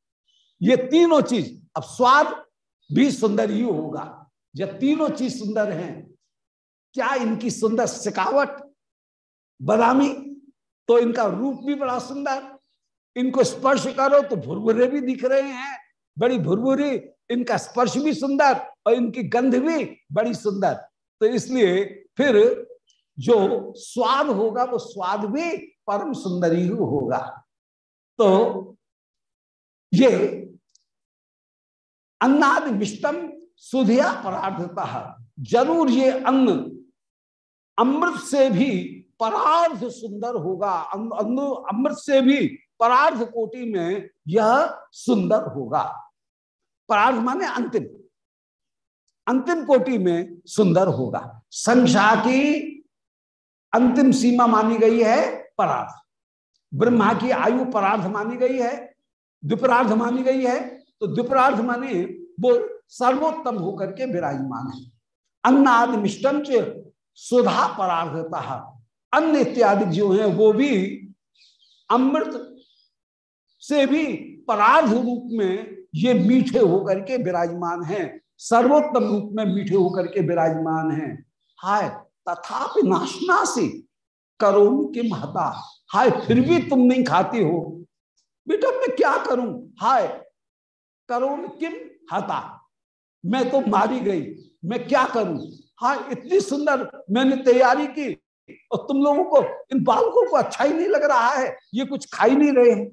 Speaker 1: ये तीनों चीज़, अब स्वाद भी सुंदर ही होगा। जब तीनों चीज़ सुंदर हैं। क्या इनकी सुंदर सिकावट? बदामी तो इनका रूप भी बड़ा सुंदर। इनको स्पर्श करो तो भुरभुरे भी दिख रहे हैं। बड़ी भुरभुरी, इनका स्पर्श भी सुंदर और इनकी गंध भी बड़ी सुंदर। तो इसलिए फिर जो स्वाद होगा, वो स्वाद भी परम सुंदरी होगा। तो ये अन्नाद मिष्टम सुधिया परार्थता ज़रूर ये अन्न अमृत से भी परार्थ सुंदर होगा। अमृत से भी परार्थ कोटि में यह सुंदर होगा। परार्थ माने अंतिम। अंतिम कोटि में सुंदर होगा। संख्या की अंतिम सीमा मानी गई है परार्थ। ब्रह्मा की आयु परार्थ मानी गई है, द्विपरार्थ मानी गई है तो द्विपरार्थ माने वो सर्वोत्तम होकर के विराजमान है। अन्नादि मिष्टम सुधा परार्थता अन्न इत्यादि जो है, वो भी अमृत से भी परार्थ रूप में ये मीठे होकर के विराजमान हैं, सर्वोत्तम रूप में मीठे होकर के विराजमान हैं। हाय तथापि नाशनासी करो कि महता हाय, फिर भी तुम नहीं खाती हो। बेटा, मैं क्या करूँ? हाय, करो किम हता? मैं तो मारी गई, मैं क्या करूँ? हाँ इतनी सुंदर मैंने तैयारी की और तुम लोगों को, इन बालकों को अच्छा ही नहीं लग रहा है, ये कुछ खा ही नहीं रहे हैं।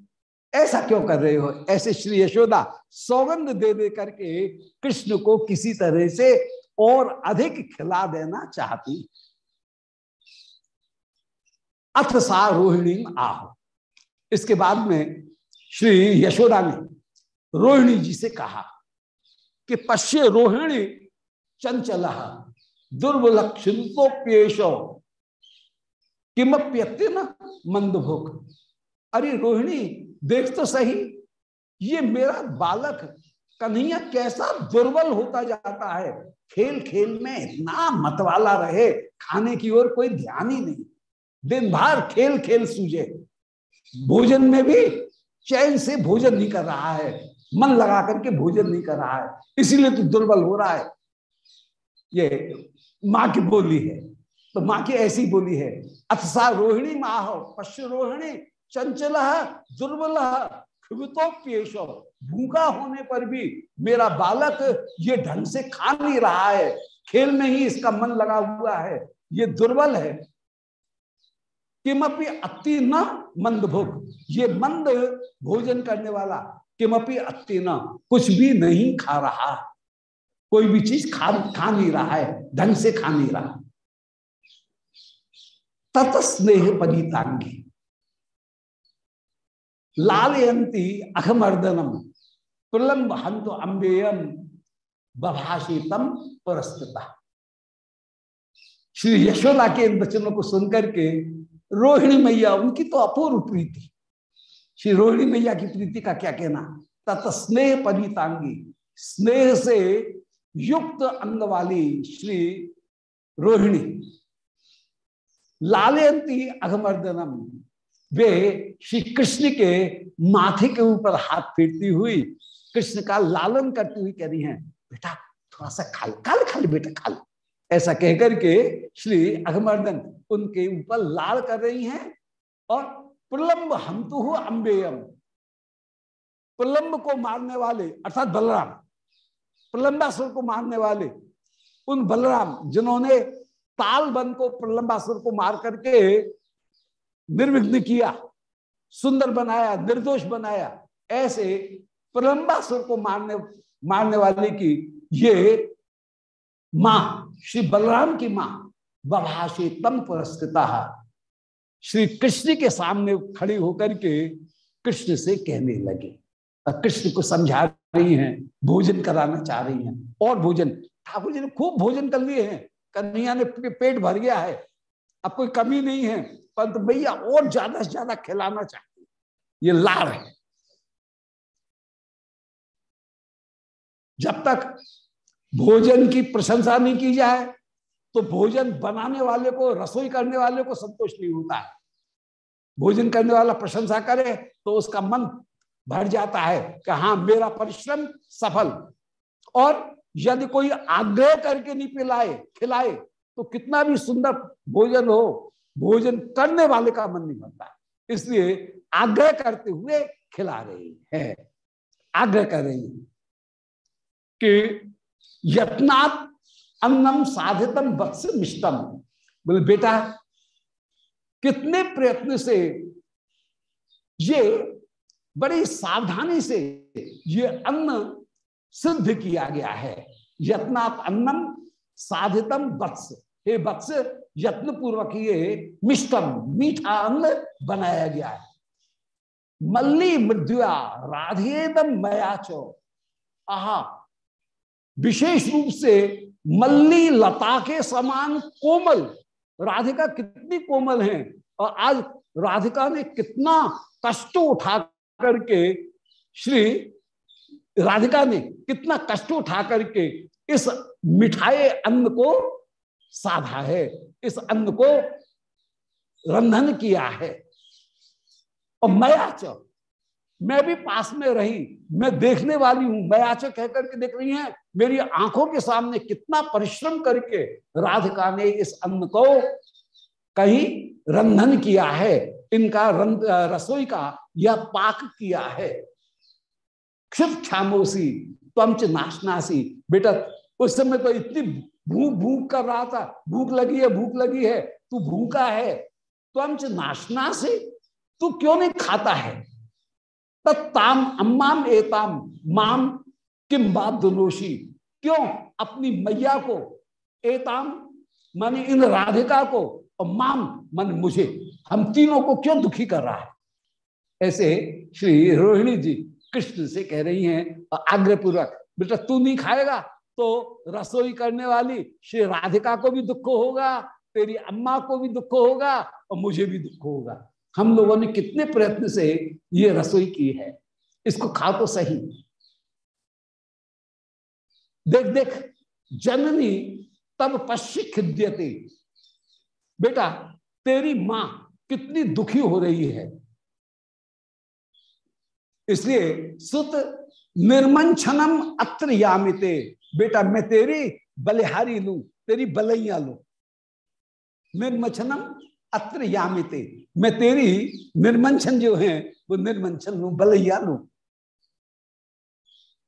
Speaker 1: ऐसा क्यों कर रहे हो? ऐसे श्री यशोदा सौगंध दे दे करके कृष्ण को किसी तरह से और अधिक खिला देना चाहती। अथ सा रोहिणी आह। इसके बाद में श्री यशोदा ने रोहिणी जी से कहा कि पश्य रोहिणी चंचल दुर्बलक्षितोप्येशो किमप्यत्य न मंदभोग। अरे रोहिणी, देख तो सही, ये मेरा बालक कन्हैया कैसा दुर्बल होता जाता है? खेल खेल में इतना मतवाला रहे, खाने की ओर कोई ध्यान ही नहीं। दिन भर खेल खेल सूझे। भोजन में भी चैन से भोजन नहीं कर रहा है। मन लगा करके भोजन नहीं कर रहा है। इसीलिए तो दुर्बल हो रहा है। ये माँ की बोली है। तो माँ की ऐसी बोली है, अथसा रोहिणी माह पश्च रोहिणी, चंचल दुर्बल क्षुभितोपेशो भूखा होने पर भी मेरा बालक ये ढंग से खा नहीं रहा है। खेल में ही इसका मन लगा हुआ है। ये दुर्बल है। किमपि अति न मंद भोग। ये मंद भोजन करने वाला किमपि अति न। कुछ भी नहीं खा रहा। कोई भी चीज़ खा खा नहीं रहा है। ढंग से खा नहीं रहा। तत स्नेह पनीतांगी लालयंती अखमर्दनम। प्रलंब हंत अम्बेयम बभाषितम पुरस्कृता श्री यशोदा के इन वचनों को सुनकर के रोहिणी मैया, उनकी तो अपूर्व प्रीति। श्री रोहिणी मैया की प्रीति का क्या कहना? तत् स्नेह परितांगी स्नेह से युक्त अंग वाली श्री रोहिणी। लालयंती अघमर्दनम, वे श्री कृष्ण के माथे के ऊपर हाथ फेरती हुई कृष्ण का लालन करती हुई कह रही हैं, बेटा, थोड़ा सा खाल खाल खाल बेटा, खाल। ऐसा कहकर के श्री अघमर्दन उनके ऊपर लाल कर रही हैं और प्रलंब हम तो हो अम्बेयम। प्रलंब को मारने वाले, अर्थात बलराम, प्रलंबासुर को मारने वाले, उन बलराम जिन्होंने ताल बन को प्रलंबासुर को मार करके निर्विघ्न किया, सुंदर बनाया, निर्दोष बनाया, ऐसे प्रलंबासुर को मारने मारने वाले की ये माँ, श्री बलराम की माँ, बभाषे तम पुरस्कृता श्री कृष्ण के सामने खड़ी होकर के कृष्ण से कहने लगे। कृष्ण को समझा रही हैं, भोजन कराना चाह रही हैं। और भोजन, ठाकुर जी ने खूब भोजन कर लिए हैं। कन्हैया ने पेट भर गया है। अब कोई कमी नहीं है। परंतु भैया और ज़्यादा से ज़्यादा खिलाना चाहती ये लाड़ है। जब तक भोजन की प्रशंसा नहीं की जाए तो भोजन बनाने वाले को, रसोई करने वाले को संतोष नहीं होता है। भोजन करने वाला प्रशंसा करे तो उसका मन भर जाता है कि हाँ मेरा परिश्रम सफल। और यदि कोई आग्रह करके नहीं पिलाए, खिलाए तो कितना भी सुंदर भोजन हो, भोजन करने वाले का मन नहीं बनता इसलिए आग्रह करते हुए खिला रही है। आग्रह कर रही है। कि यत्नात् अन्नम साधितम वत्स मिष्टम बोले, बेटा, कितने प्रयत्न से ये बड़ी सावधानी से ये अन्न सिद्ध किया गया है। यत्नात् अन्नम साधितम वत्स। हे वत्स यत्न पूर्वक ये मिष्टम मीठा अन्न बनाया गया है। मल्ली मृद्या राधेदम मयाचो आहा विशेष रूप से मल्ली, लता के समान कोमल। राधिका कितनी कोमल है? और आज राधिका ने कितना कष्ट उठा करके, श्री राधिका ने कितना कष्ट उठा करके इस मिठाई अन्न को साधा है, इस अन्न को रंधन किया है। और मयाच मैं भी पास में रही, मैं देखने वाली हूँ मयाच कहकर के देख रही हैं, मेरी आँखों के सामने कितना परिश्रम करके राधिका ने इस अन्न को कहीं रंधन किया है, इनका रसोई का यह पाक किया है। क्षिप क्षामोसी त्वच नाशनासी, बेटा उस समय तो इतनी भूख भूख कर रहा था, भूख लगी है, भूख लगी है, तू भूखा है, त्वच नाशना से तू क्यों नहीं खाता है? तत्ताम, अम्माम एताम, माम किम दुनोशी क्यों? अपनी मैया को, एताम, माने इन राधिका को, और माम, मन मुझे। हम तीनों को क्यों दुखी कर रहा है? ऐसे श्री रोहिणी जी कृष्ण से कह रही हैं आग्रह पूर्वक बेटा तू नहीं खाएगा तो रसोई करने वाली श्री राधिका को भी दुख होगा, तेरी अम्मा को भी दुख होगा, और मुझे भी दुख होगा। हम लोगों ने कितने प्रयत्न से ये रसोई की है? इसको खा तो सही। देख देख, जननी तब पश्चिम खिद्यते बेटा, तेरी माँ कितनी दुखी हो रही है। इसलिए सुत निर्मंछनम अत्र यामिते बेटा, मैं तेरी बलिहारी लू, तेरी बलैया लू। निर्मछनम अत्र यामिते। मैं तेरी निर्मंछन जो है, वो निर्मंछन लू बलैया लू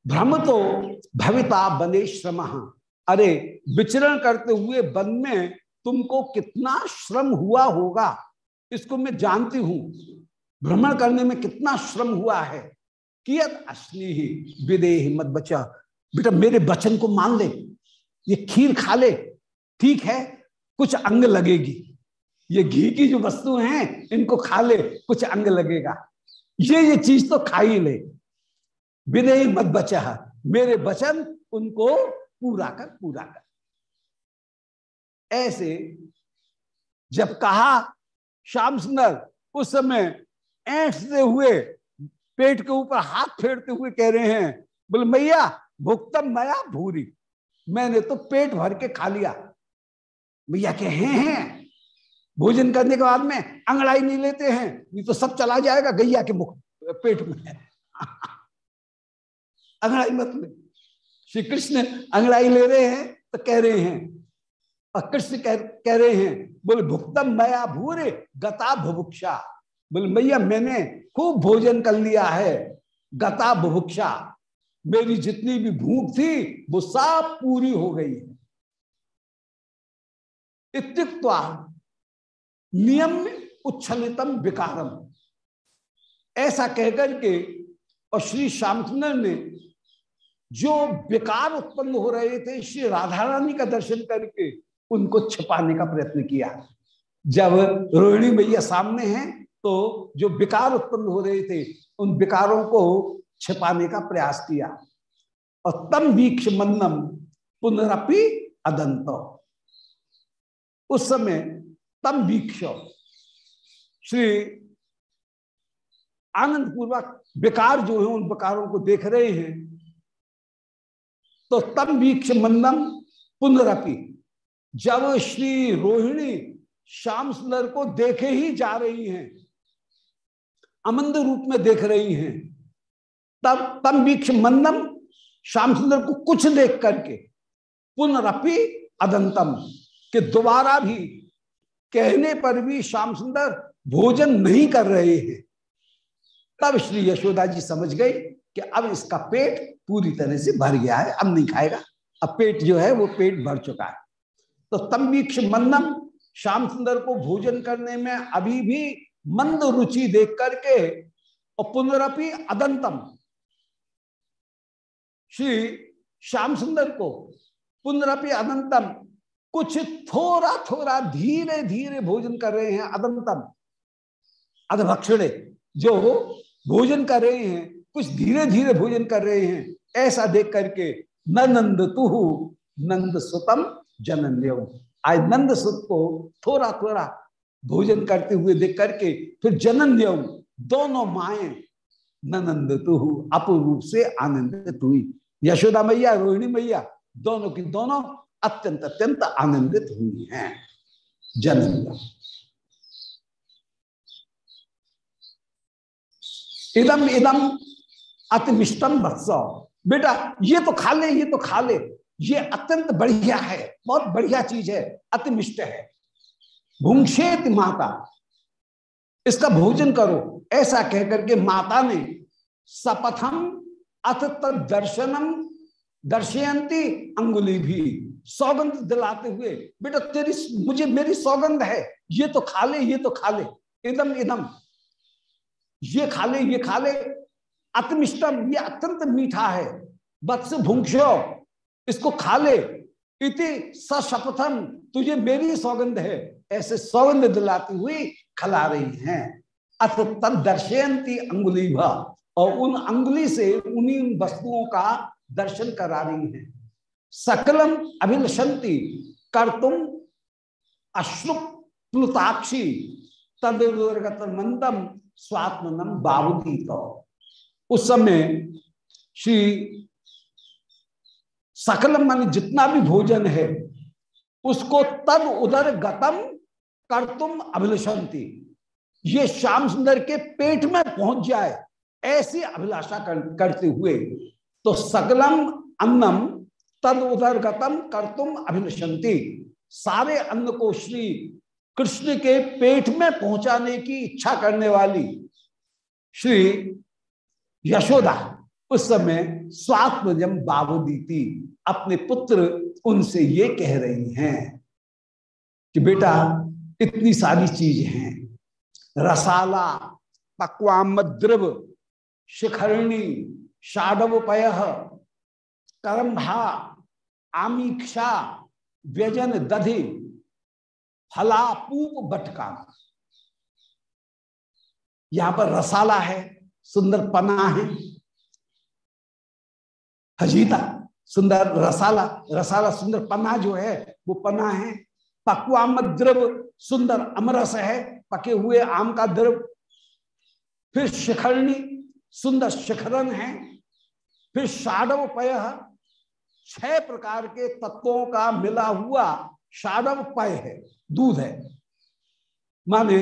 Speaker 1: भ्रम तो भविता बने श्रम। अरे, विचरण करते हुए वन में तुमको कितना श्रम हुआ होगा, इसको मैं जानती हूँ। भ्रमण करने में कितना श्रम हुआ है। कियत अश्नी ही विदेह मत बचा। बेटा, मेरे वचन को मान ले। ये खीर खा ले। ठीक है, कुछ अंग लगेगी। ये घी की जो वस्तु हैं, इनको खा ले, कुछ अंग लगेगा। ये ये चीज़ तो खा ही ले। विनय मत बचा मेरे वचन उनको पूरा कर पूरा कर। ऐसे जब कहा श्याम सुंदर, उस समय ऐठते हुए, पेट के ऊपर हाथ फेरते हुए कह रहे हैं, बोले, मैया भुगतम मया भूरी। मैंने तो पेट भर के खा लिया। भैया के हैं हैं। भोजन करने के बाद में अंगड़ाई नहीं लेते हैं ये तो सब चला जाएगा गैया के मुख पेट में। अंगड़ाई मत ले। श्री कृष्ण अंगड़ाई ले रहे हैं तो कह रहे हैं और कृष्ण कह, कह रहे हैं बोले भुक्तम मया भूरे गता भुभुक्षा बोले मैया मैंने खूब भोजन कर लिया है गता भुभुक्षा मेरी जितनी भी भूख थी वो सब पूरी हो गई है। नियम उच्छलितम विकारम। ऐसा कहकर के और श्री श्यामचंद्र ने जो विकार उत्पन्न हो रहे थे, श्री राधा रानी का दर्शन करके उनको छिपाने का प्रयत्न किया। जब रोहिणी मैया सामने हैं तो जो विकार उत्पन्न हो रहे थे, उन विकारों को छिपाने का प्रयास किया। और तम वीक्ष मन्नम पुनरअपि अदंत। उस समय तम वीक्ष। श्री आनंद पूर्वक विकार जो है, उन बेकारों को देख रहे हैं तो तम वीक्ष मंदम पुनरअपि जब श्री रोहिणी श्याम सुंदर को देखे ही जा रही हैं अमंद रूप में देख रही हैं, तब तम वीक्ष मंदम श्याम सुंदर को कुछ देख करके पुनरअपि अदंतम, के दोबारा भी कहने पर भी श्याम सुंदर भोजन नहीं कर रहे हैं। तब श्री यशोदा जी समझ गई कि अब इसका पेट पूरी तरह से भर गया है, अब नहीं खाएगा। अब पेट जो है वो पेट भर चुका है। तो तमीक्ष मंदम श्याम सुंदर को भोजन करने में अभी भी मंद रुचि देख करके और पुनरअपि अदंतम। श्री श्याम सुंदर को पुनरअपि अदंतम कुछ थोड़ा थोड़ा धीरे धीरे भोजन कर रहे हैं अदंतम अधभक्षणे जो भोजन कर रहे हैं, कुछ धीरे धीरे भोजन कर रहे हैं, ऐसा देख करके न नंद तुहु नंद सुतम जनन्य। आज नंद सुत को थोड़ा थोड़ा भोजन करते हुए देख करके फिर जनन्य, दोनों माए नंद तुहु अपूर्व रूप से आनंदित हुई। यशोदा मैया, रोहिणी मैया, दोनों की दोनों अत्यंत अत्यंत आनंदित हुई हैं जनन्य इदम इदम अतिमिष्टम वत्स। बेटा, ये तो खा ले, ये तो खा ले। ये अत्यंत बढ़िया है, बहुत बढ़िया चीज़ है अतिमिष्ट है। भूंक्षेत माता, इसका भोजन करो। ऐसा कहकर के माता ने सपथम अथ दर्शनम दर्शयंती अंगुली भी। सौगंध दिलाते हुए, बेटा तेरी मुझे, मेरी सौगंध है, ये तो खा ले, ये तो खा ले। इदम इदम। ये खा ले, ये खा ले। अतमिष्टम, ये अत्यंत मीठा है। बत्स भूंक्षो इसको खा ले। इति सशपथम, तुझे मेरी सौगंध है। ऐसे सौगंध दिलाती हुई खिला रही हैं। अथ तद दर्शयंती अंगुली और उन अंगुली से उन्हीं वस्तुओं का दर्शन करा रही हैं। सकलम अभिलषंती कर तुम अश्रुप्लुताक्षी। तद मंदम स्वात्मनम बाबुदी तो उस समय श्री सकल मन जितना भी भोजन है उसको तद उदर गतम कर तुम अभिलषंती ये श्याम सुंदर के पेट में पहुँच जाए ऐसी अभिलाषा कर, करते हुए तो सकलम अन्नम तद उदर गतम कर तुम अभिलषंती सारे अन्न को श्री कृष्ण के पेट में पहुँचाने की इच्छा करने वाली श्री यशोदा उस समय स्वात्मजम बाबुदीति अपने पुत्र उनसे ये कह रही हैं कि बेटा, इतनी सारी चीज़ हैं। रसाला पक्वाम द्रव शिखरणी, शाडवपय करंभा आमीक्षा, व्यजन दधि, फलापूप बटका यहाँ पर रसाला है, सुंदर पना है, हजीता, सुंदर रसाला रसाला सुंदर पना जो है, वो पना है। पक्वाम द्रव सुंदर अमरस है, पके हुए आम का द्रव। फिर शिखरणी, सुंदर शिखरन है। फिर शाडव पय छह प्रकार के तत्वों का मिला हुआ शाडव पय है, दूध है। माने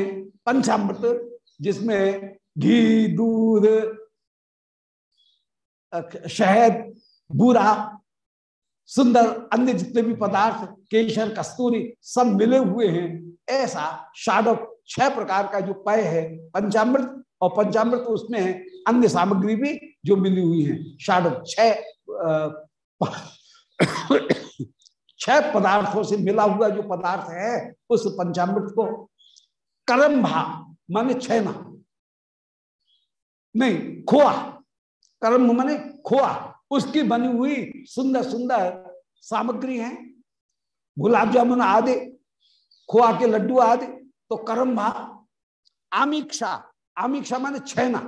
Speaker 1: पंचामृत, जिसमें घी, दूध शहद, बूरा, सुंदर अन्य जितने भी पदार्थ, केशर, कस्तूरी सब मिले हुए हैं। ऐसा शाडव छह प्रकार का जो पय है, पंचामृत और पंचामृत उसमें है अन्य सामग्री भी जो मिली हुई है। शाडव छह छह पदार्थों से मिला हुआ जो पदार्थ है, उस पंचामृत को करम भा माने छेना। नहीं, खोआ। कर्म माने खोआ। उसकी बनी हुई सुंदर सुंदर सामग्री है, गुलाब जामुन आदि, खोआ के लड्डू आदि तो कर्म भा आमीक्षा। आमीक्षा माने छेना।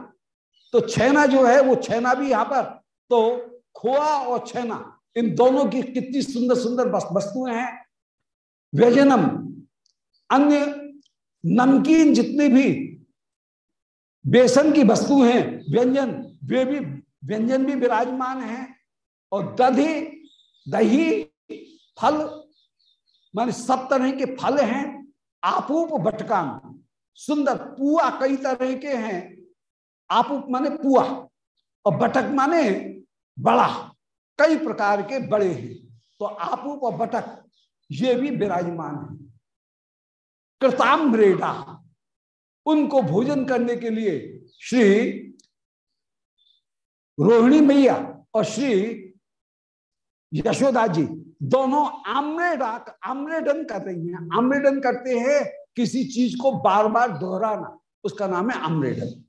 Speaker 1: तो छेना जो है, वो छेना भी यहाँ पर तो खोआ और छेना। इन दोनों की कितनी सुंदर सुंदर वस्तुएँ हैं? व्यजनम, अन्य नमकीन जितने भी बेसन की वस्तु हैं, व्यंजन, वे भी, व्यंजन भी विराजमान हैं। और दधि दही, फल, मान सब तरह के फल हैं। आपूप बटकान सुंदर पुआ कई तरह के हैं। आपूप माने पुआ, और बटक माने बड़ा। कई प्रकार के बड़े हैं। तो आपूप और बटक, ये भी विराजमान है। कृताम्रेडा उनको भोजन करने के लिए श्री रोहिणी मैया और श्री यशोदा जी दोनों आम्रेडा, आम्रेडन कर रही हैं। आम्रेडन करते हैं किसी चीज़ को बार बार दोहराना। उसका नाम है आम्रेडन।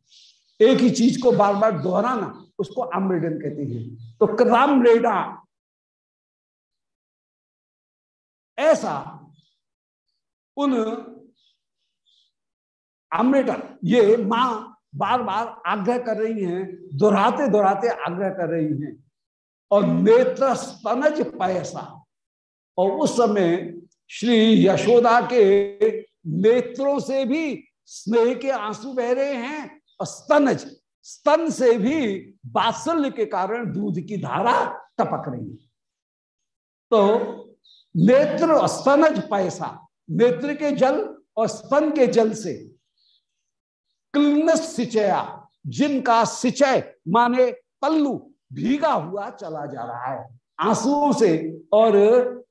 Speaker 1: एक ही चीज़ को बार बार दोहराना उसको आम्रेडन कहते हैं। तो क्रामरेडा ऐसा उन अमृटर ये माँ बार बार आग्रह कर रही हैं दोहराते दोहराते आग्रह कर रही हैं। और नेत्र स्तनज पैसा। और उस समय श्री यशोदा के नेत्रों से भी स्नेह के आँसू बह रहे हैं, और स्तनज। स्तन से भी बात्सल्य के कारण दूध की धारा टपक रही है। तो नेत्र स्तनज पैसा, नेत्र के जल और स्तन के जल से क्लिन सिंचया, जिनका सिंचय माने पल्लू, भीगा हुआ चला जा रहा है। आंसुओं से और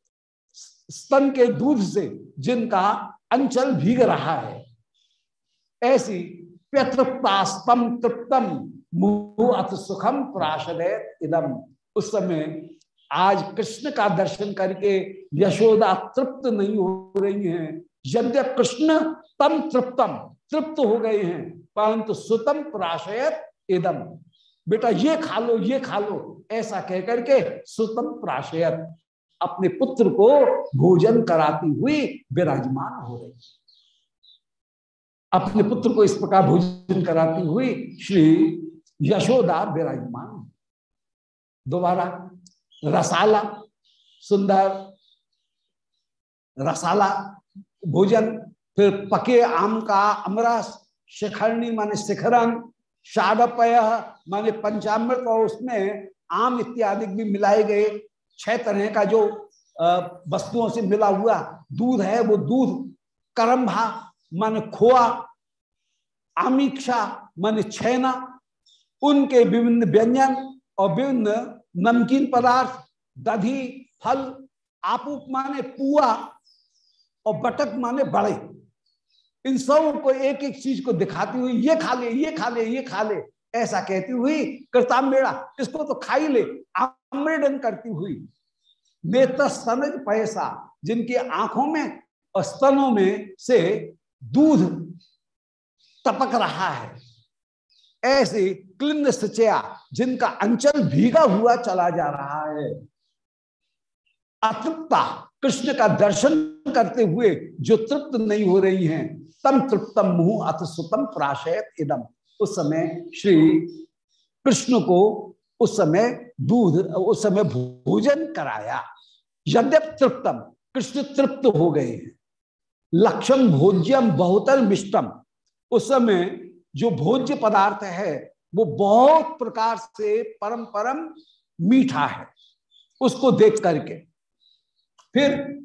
Speaker 1: स्तन के दूध से जिनका अंचल भीग रहा है। ऐसी प्यतृप्ता स्तम तृप्तम मुह अत सुखम प्राशद इदम। उस समय आज कृष्ण का दर्शन करके यशोदा तृप्त नहीं हो रही हैं। यद्यप कृष्ण तम तृप्तम, तृप्त हो गए हैं, परंतु सुतम प्राशयत इदम। बेटा ये खा लो, ये खा लो, ऐसा कह करके सुतम प्राशयत अपने पुत्र को भोजन कराती हुई विराजमान हो रही अपने पुत्र को इस प्रकार भोजन कराती हुई श्री यशोदा विराजमान। दोबारा रसाला, सुंदर रसाला भोजन, फिर पके आम का अमरस शिखरणी माने शिखरन शादपय माने पंचामृत, और उसमें आम इत्यादि भी मिलाए गए। छह तरह का जो वस्तुओं से मिला हुआ दूध है, वो दूध करम्भा माने खोआ, आमीक्षा, माने छेना, उनके विभिन्न व्यंजन और विभिन्न नमकीन पदार्थ दधी फल, आपूप माने पुआ और बटक माने बड़े। इन सबको एक एक चीज़ को दिखाती हुई, ये खा ले, ये खा ले, ये खा ले, ऐसा कहती हुई कृताम्बेड़ा इसको तो खाई ले? आम्रेडन करती हुई। नेत्र स्तनज पैसा, जिनकी आँखों में और स्तनों में से दूध टपक रहा है। ऐसे क्लिन सचया जिनका अंचल भीगा हुआ चला जा रहा है। अतृप्ता कृष्ण का दर्शन करते हुए जो तृप्त नहीं हो रही हैं, तम तृप्तम मुह अथ सुतम प्राशयत इदम। उस समय श्री कृष्ण को उस समय दूध, उस समय भोजन कराया। यद्यप तृप्तम, कृष्ण तृप्त हो गए हैं। लक्षण भोज्यम बहुतल मिष्टम उस समय जो भोज्य पदार्थ है, वो बहुत प्रकार से परम परम मीठा है। उसको देख करके। फिर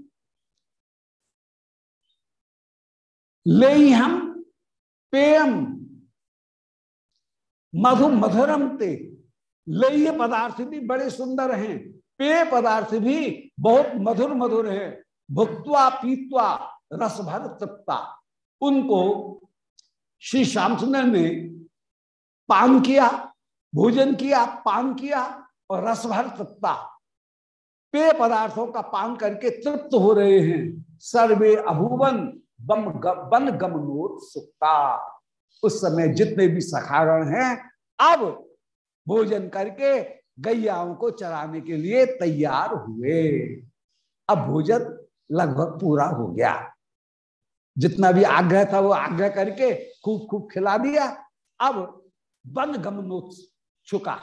Speaker 1: ले हम पेयम, मधु मधुरम ते। लेय पदार्थ भी बड़े सुंदर हैं। पेय पदार्थ भी बहुत मधुर मधुर है। भुक्वा पीतवा रस भर तृप्ता उनको श्री श्याम सुंदर ने पान किया, भोजन किया, पान किया और रस भर तृप्ता पेय पदार्थों का पान करके तृप्त हो रहे हैं। सर्वे अभुवन बम बन गमनोत सुक्ता उस समय जितने भी सखागण हैं, अब भोजन करके गैयाओं को चराने के लिए तैयार हुए। अब भोजन लगभग पूरा हो गया। जितना भी आग्रह था वो आग्रह करके खूब खूब खिला दिया। अब वन गमनोत्सुका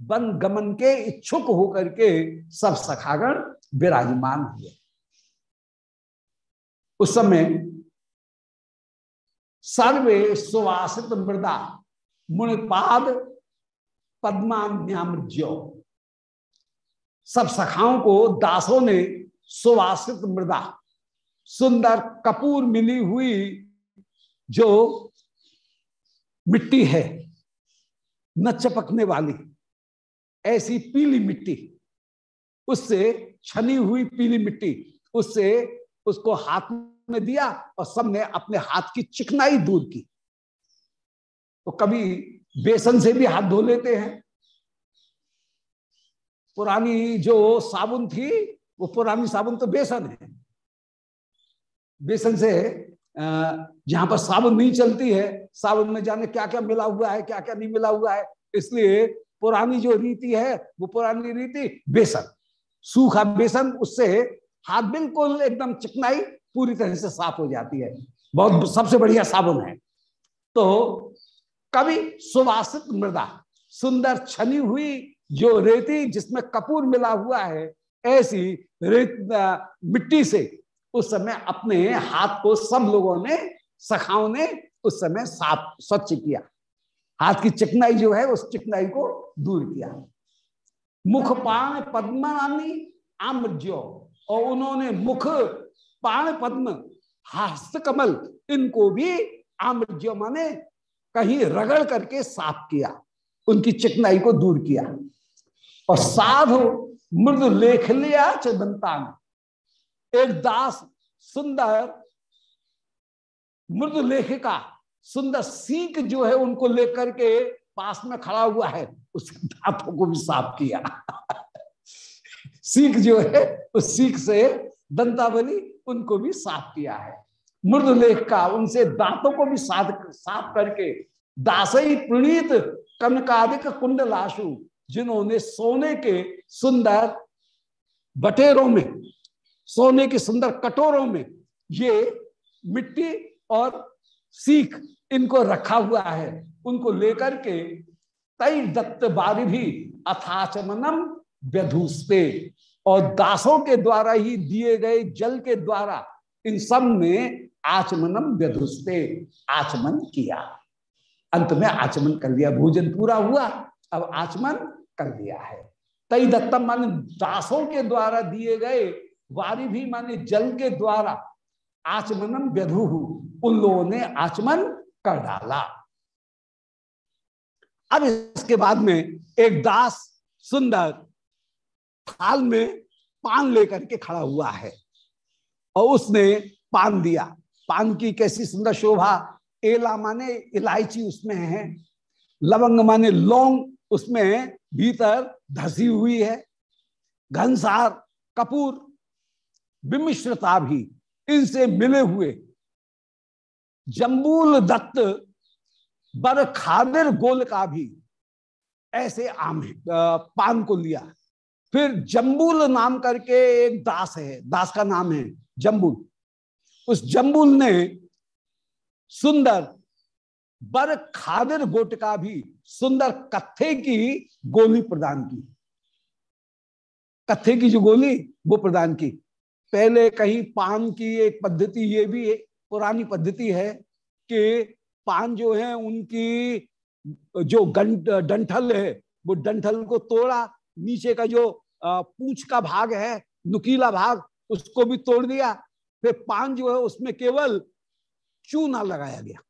Speaker 1: वन गमन के इच्छुक होकर के सब सखागण विराजमान हुए। उस समय सर्वे सुवासित मृदा मुनिपाद पद्मान्यामृज्यो। सब सखाओं को दासों ने सुवासित मृदा सुंदर कपूर मिली हुई जो मिट्टी है, न चपकने वाली, ऐसी पीली मिट्टी, उससे छनी हुई पीली मिट्टी, उससे उसको हाथ में दिया और सबने अपने हाथ की चिकनाई दूर की। तो कभी बेसन से भी हाथ धो लेते हैं। पुरानी जो साबुन थी, वो पुरानी साबुन तो बेसन है। बेसन से जहाँ पर साबुन नहीं चलती है, साबुन में जाने क्या क्या मिला हुआ है क्या क्या नहीं मिला हुआ है। इसलिए पुरानी जो रीति है, वो पुरानी रीति बेसन। सूखा बेसन, उससे हाथ बिल्कुल एकदम चिकनाई, पूरी तरह से साफ़ हो जाती है। बहुत सबसे बढ़िया साबुन है। तो कभी सुवासित मृदा, सुंदर छनी हुई जो रेती जिसमें कपूर मिला हुआ है, ऐसी रेत मिट्टी से उस समय अपने हाथ को सब लोगों ने, सखाओं ने उस समय साफ़, स्वच्छ किया। हाथ की चिकनाई जो है, उस चिकनाई को दूर किया। मुख पान पद्मानी आम्रज्यो, और उन्होंने मुख पाण पद्म हस्त कमल, इनको भी आम्रज्यो माने कहीं रगड़ करके साफ़ किया, उनकी चिकनाई को दूर किया। और साधु मृद लेख लिया चंदनतान। एक दास सुंदर, मृद लेखिका सुंदर सीख जो है उनको लेकर के पास में खड़ा हुआ है। उस दांतों को भी साफ़ किया। सीख जो है, उस सीख से दंतावली उनको भी साफ़ किया है। मृदलेख का उनसे दांतों को भी साफ़ साफ़ करके दासई प्रणीत कनकादिक कुंडलाशु, जिन्होंने सोने के सुंदर बटेरों में सोने के सुंदर कटोरों में ये मिट्टी और सीख इनको रखा हुआ है। उनको लेकर के तई दत्त बारी भी अथाचमनम व्यधुस्ते। और दासों के द्वारा ही दिए गए जल के द्वारा इन सबने आचमनम व्यधुस्ते, आचमन किया। अंत में आचमन कर लिया। भोजन पूरा हुआ, अब आचमन कर लिया है। तई दत्तम माने दासों के द्वारा दिए गए वारी भी माने जल के द्वारा आचमनम व्यधु उन लोगों ने आचमन कर डाला। अब इसके बाद में एक दास सुंदर थाल में पान लेकर के खड़ा हुआ है और उसने पान दिया। पान की कैसी सुंदर शोभा। एला माने इलायची उसमें है, लवंग माने लौंग उसमें भीतर धसी हुई है, घनसार, कपूर विमिश्रता भी इनसे मिले हुए जम्बूल दत्त, बर खादिर गोल का भी ऐसे आम पान को लिया। फिर जम्बूल नाम करके एक दास है, दास का नाम है जम्बूल। उस जम्बूल ने सुंदर बर खादिर गोटका भी, सुंदर कत्थे की गोली प्रदान की। कत्थे की जो गोली, वो प्रदान की। पहले कहीं पान की एक पद्धति, ये भी पुरानी पद्धति है कि पान जो है उनकी जो डंठल है, वो डंठल को तोड़ा, नीचे का जो पूछ का भाग है, नुकीला भाग, उसको भी तोड़ दिया। फिर पान जो है उसमें केवल चूना लगाया गया।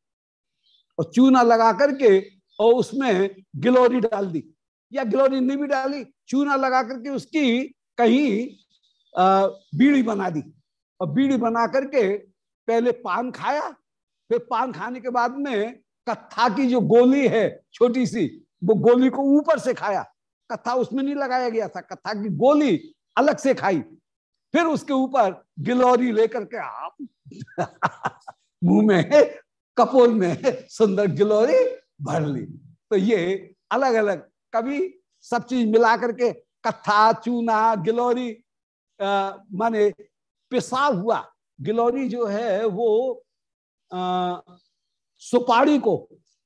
Speaker 1: और चूना लगा करके और उसमें गिलोरी डाल दी। या गिलोरी नहीं भी डाली, चूना लगा करके उसकी कहीं बीड़ी बना दी। और बीड़ी बना करके पहले पान खाया, फिर पान खाने के बाद में कत्था की जो गोली है छोटी सी, वो गोली को ऊपर से खाया। कत्था उसमें नहीं लगाया गया था, कत्था की गोली अलग से खाई। फिर उसके ऊपर गिलोरी लेकर के आप मुँह में, कपोल में सुंदर गिलोरी भर ली। तो ये अलग अलग कभी सब चीज़ मिला करके कत्था, चूना, गिलोरी माने पिसा हुआ। गिलोरी जो है वो आ, सुपारी को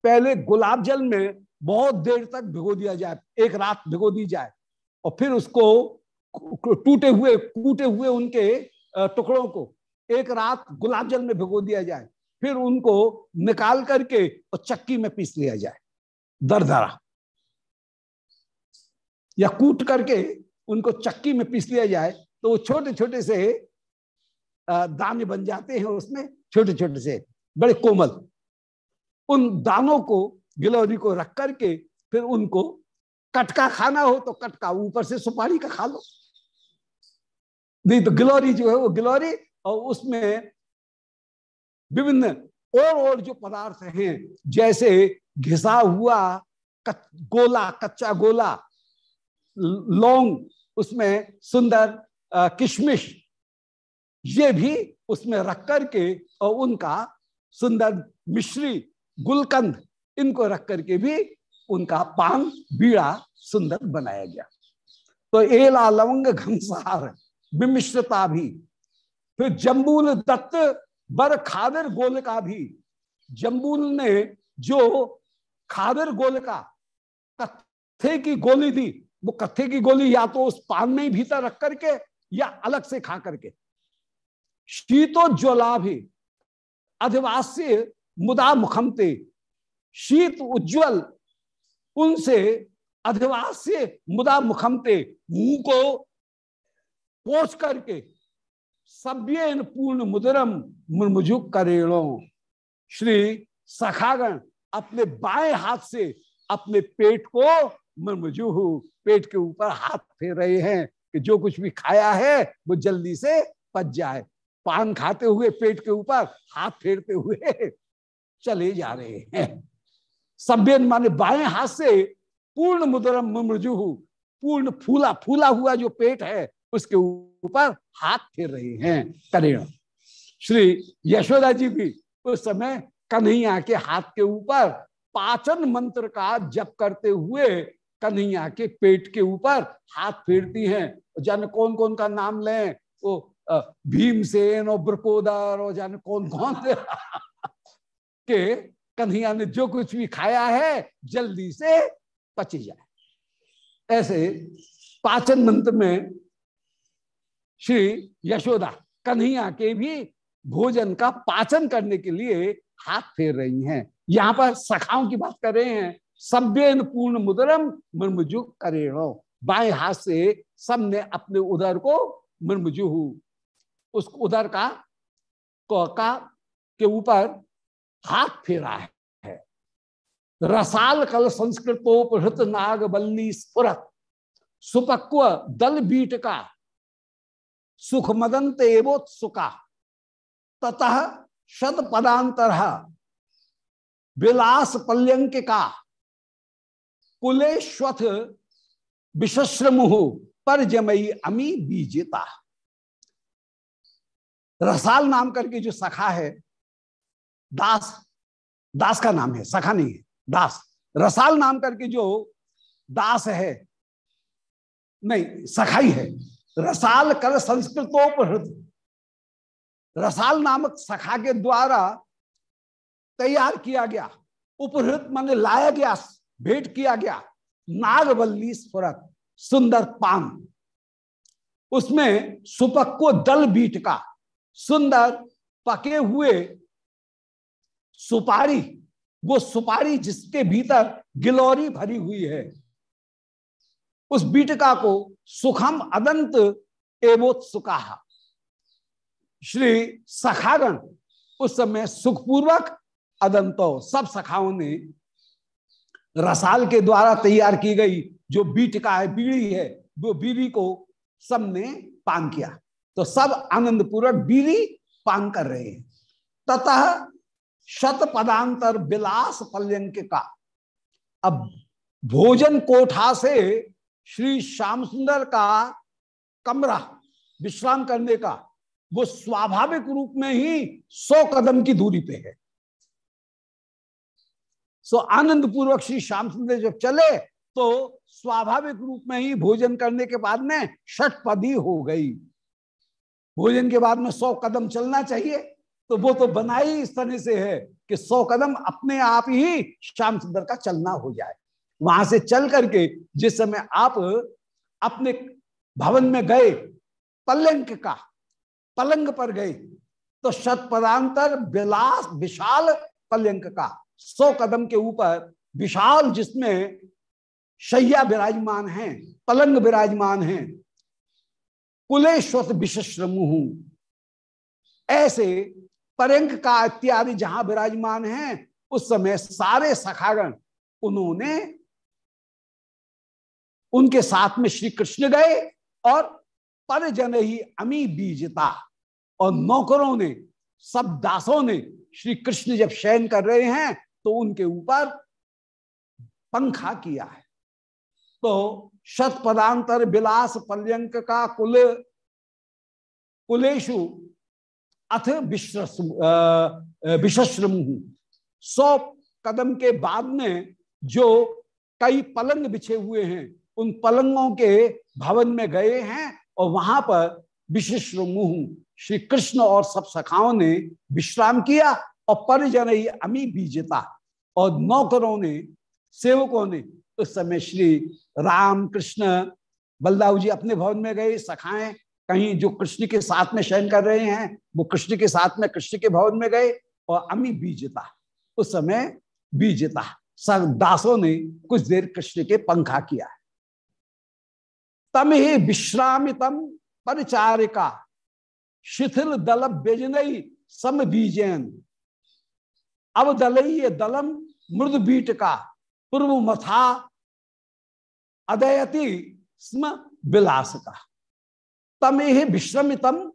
Speaker 1: पहले गुलाब जल में बहुत देर तक भिगो दिया जाए एक रात भिगो दी जाए और फिर उसको टूटे हुए कूटे हुए उनके टुकड़ों को एक रात गुलाब जल में भिगो दिया जाए। फिर उनको निकाल करके और चक्की में पीस लिया जाए। दरदरा। या कूट करके उनको चक्की में पीस लिया जाए। तो वो छोटे छोटे से दाने बन जाते हैं उसमें छोटे छोटे से बड़े कोमल। उन दानों को गिलौरी को रख करके फिर उनको कटका खाना हो तो कटका ऊपर से सुपारी का खा लो। नहीं तो गिलौरी जो है वो गिलौरी और उसमें विभिन्न और और जो पदार्थ हैं जैसे घिसा हुआ कच, गोला कच्चा गोला लौंग उसमें सुंदर किशमिश, ये भी उसमें रख करके और उनका सुंदर मिश्री गुलकंद, इनको रख करके भी उनका पान बीड़ा सुंदर बनाया गया। तो एला लवंग घनसार, विमिश्रता भी। फिर जम्बूल दत्त, बर खादर गोलका भी। जम्बूल ने जो खादर गोलका, कत्थे की गोली दी, वो कत्थे की गोली या तो उस पान में ही भीतर रख करके या अलग से खा करके। शीतोज्वला भी अधिवास्य मुदा मुखमते शीत उज्जवल, उनसे अधिवास्य मुदा मुखमते मुँह को पोष करके सभ्य पूर्ण मुदरम मुर्मुजु करेणो। श्री सखागण अपने बाएँ हाथ से अपने पेट को मुर्मुजु पेट के ऊपर हाथ फेर रहे हैं। कि जो कुछ भी खाया है, वो जल्दी से पच जाए। पान खाते हुए पेट के ऊपर हाथ फेरते हुए चले जा रहे हैं। सभ्य माने बाएँ हाथ से पूर्ण मुद्रम मृजु पूर्ण फूला फूला हुआ जो पेट है, उसके ऊपर हाथ फेर रहे हैं। करेण। श्री यशोदा जी भी उस समय कन्हैया के हाथ के ऊपर पाचन मंत्र का जप करते हुए कन्हैया के पेट के ऊपर हाथ फेरती हैं। जाने कौन कौन का नाम लें? वो भीमसेन और ब्रकोदर और जाने कौन कौन के कन्हैया ने जो कुछ भी खाया है, जल्दी से पच जाए। ऐसे पाचन मंत्र में श्री यशोदा कन्हैया के भी भोजन का पाचन करने के लिए हाथ फेर रही हैं। यहाँ पर सखाओं की बात कर रहे हैं। सभ्य पूर्ण मुदरम मृमुजु करेणो। बाएँ हाथ से सबने अपने उदर को मृमुजु उस उदर का, का के ऊपर हाथ फेरा है। रसाल कल संस्कृतोपहृत नाग बल्ली स्फुरत। सुपक्व दल बीट का। सुख मदंत एवोत्सुका ततः शत पदांतर विलास पल्यंक का। कुलेश्वथ विश्रमुह पर जमई अमी बीजेता। रसाल नाम करके जो सखा है, दास दास का नाम है, सखा नहीं है, दास। रसाल नाम करके जो दास है, नहीं, सखाई है, रसाल कर संस्कृतोपहृत। रसाल नामक सखा के द्वारा तैयार किया गया, उपहृत माने लाया गया भेंट किया गया। नागवल्ली स्फुरत सुंदर पान। उसमें सुपक को दल बीट का, सुंदर पके हुए सुपारी, वो सुपारी जिसके भीतर गिलोरी भरी हुई है। उस बीटका को सुखम अदंत एवोत्सुका श्री सखागण उस समय सुखपूर्वक अदंतो, सब सखाओं ने रसाल के द्वारा तैयार की गई जो बीटका है, बीड़ी है, वो बीड़ी को सबने पान किया। तो सब आनंद पूर्वक बीड़ी पान कर रहे हैं। ततः शत पदांतर विलास पल्यंक का अब भोजन कोठा से श्री श्याम सुंदर का कमरा विश्राम करने का वो स्वाभाविक रूप में ही सौ कदम की दूरी पे है। सो आनंद पूर्वक श्री श्याम सुंदर जब चले तो स्वाभाविक रूप में ही भोजन करने के बाद में षटपदी हो गई। भोजन के बाद में सौ कदम चलना चाहिए। तो वो तो बनाई इस तरह से है कि सौ कदम अपने आप ही श्याम सुंदर का चलना हो जाए। वहाँ से चल करके जिस समय आप अपने भवन में गए, पलंग का, पलंग पर गए तो शत पदांतर विलास, विशाल पलंग का सौ कदम के ऊपर विशाल जिसमें शैया विराजमान है, पलंग विराजमान है कुलेश्वत विश्रमु ऐसे परंक का इत्यादि जहाँ विराजमान है, उस समय सारे सखागण उन्होंने उनके साथ में श्री कृष्ण गए और परजन ही अमी बीजता और नौकरों ने, सब दासों ने श्री कृष्ण जब शयन कर रहे हैं तो उनके ऊपर पंखा किया है। तो शत पदांतर विलास पर्यंक का कुल, कुलेशु अथ विश्रम सौ कदम के बाद में जो कई पलंग बिछे हुए हैं, उन पलंगों के भवन में गए हैं और वहाँ पर विशिष्ट विश्रमुह श्री कृष्ण और सब सखाओं ने विश्राम किया और परिजन ही अमी बीजता। और नौकरों ने, सेवकों ने, उस समय श्री राम कृष्ण बलदाऊ जी अपने भवन में गए, सखाएँ, कहीं जो कृष्ण के साथ में शयन कर रहे हैं, वो कृष्ण के साथ में कृष्ण के भवन में गए और अमी बीजता, उस समय बीजता सब दासों ने कुछ देर कृष्ण के पंखा किया। तम ही विश्रामितम परिचारिका, शिथिल दल बेजनई सम बीजन अब दलई दलम मृद बीट का पूर्व मथा अदयति स्म विलास का तमेह विश्रमितम।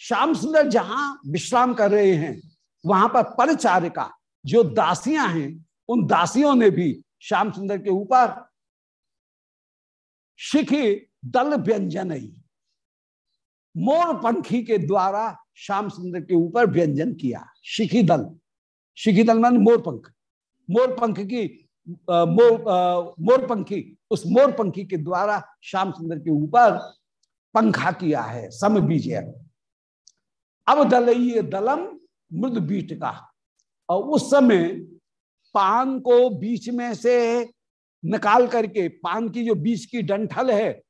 Speaker 1: श्याम सुंदर जहाँ विश्राम कर रहे हैं, वहाँ पर परिचारिका, जो दासियाँ हैं, उन दासियों ने भी श्याम सुंदर के ऊपर शिखी दल व्यंजन मोर पंखी के द्वारा श्याम सुंदर के ऊपर व्यंजन किया, शिखी दल। शिखी दल मान मोर पंख। मोर पंख की मोर मोर पंखी, उस मोर पंखी के द्वारा श्याम सुंदर के ऊपर पंखा किया है, सम बीज। अब दलइय दलम मृद बीट का। और उस समय पान को बीच में से निकाल करके, पान की जो बीच की डंठल है,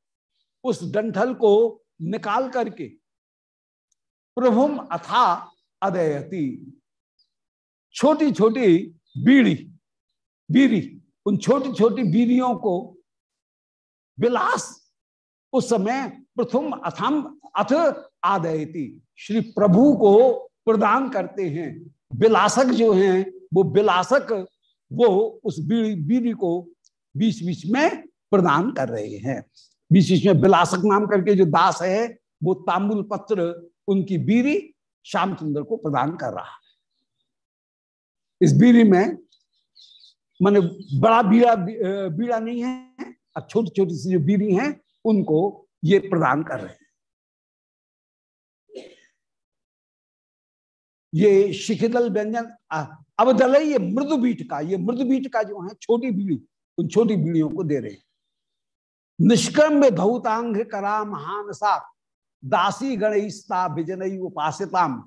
Speaker 1: उस डंठल को निकाल करके प्रभुम अथा अदयती। छोटी छोटी बीड़ी बीड़ी, उन छोटी छोटी बीड़ियों को विलास उस समय प्रथम अथम अथ आदयती। श्री प्रभु को प्रदान करते हैं। विलासक जो हैं, वो विलासक, वो उस बीड़ी बीड़ी को बीच बीच में प्रदान कर रहे हैं। बीच बीच में विलासक नाम करके जो दास है, वो तांबुल पत्र, उनकी बीड़ी श्याम सुंदर को प्रदान कर रहा इस बीड़ी में, माने बड़ा बीड़ा बीड़ा नहीं है, अब छोटी छोटी सी जो बीड़ी हैं, उनको ये प्रदान कर रहे हैं। ये शिखिदल व्यंजन अब दल ये मृदु बीट का, ये मृदु बीट का जो है, छोटी बीड़ी उन छोटी बीड़ियों को दे रहे हैं। निष्क्रम में धौतांग करा महान सा दासी गणेशता विजनई उपासिताम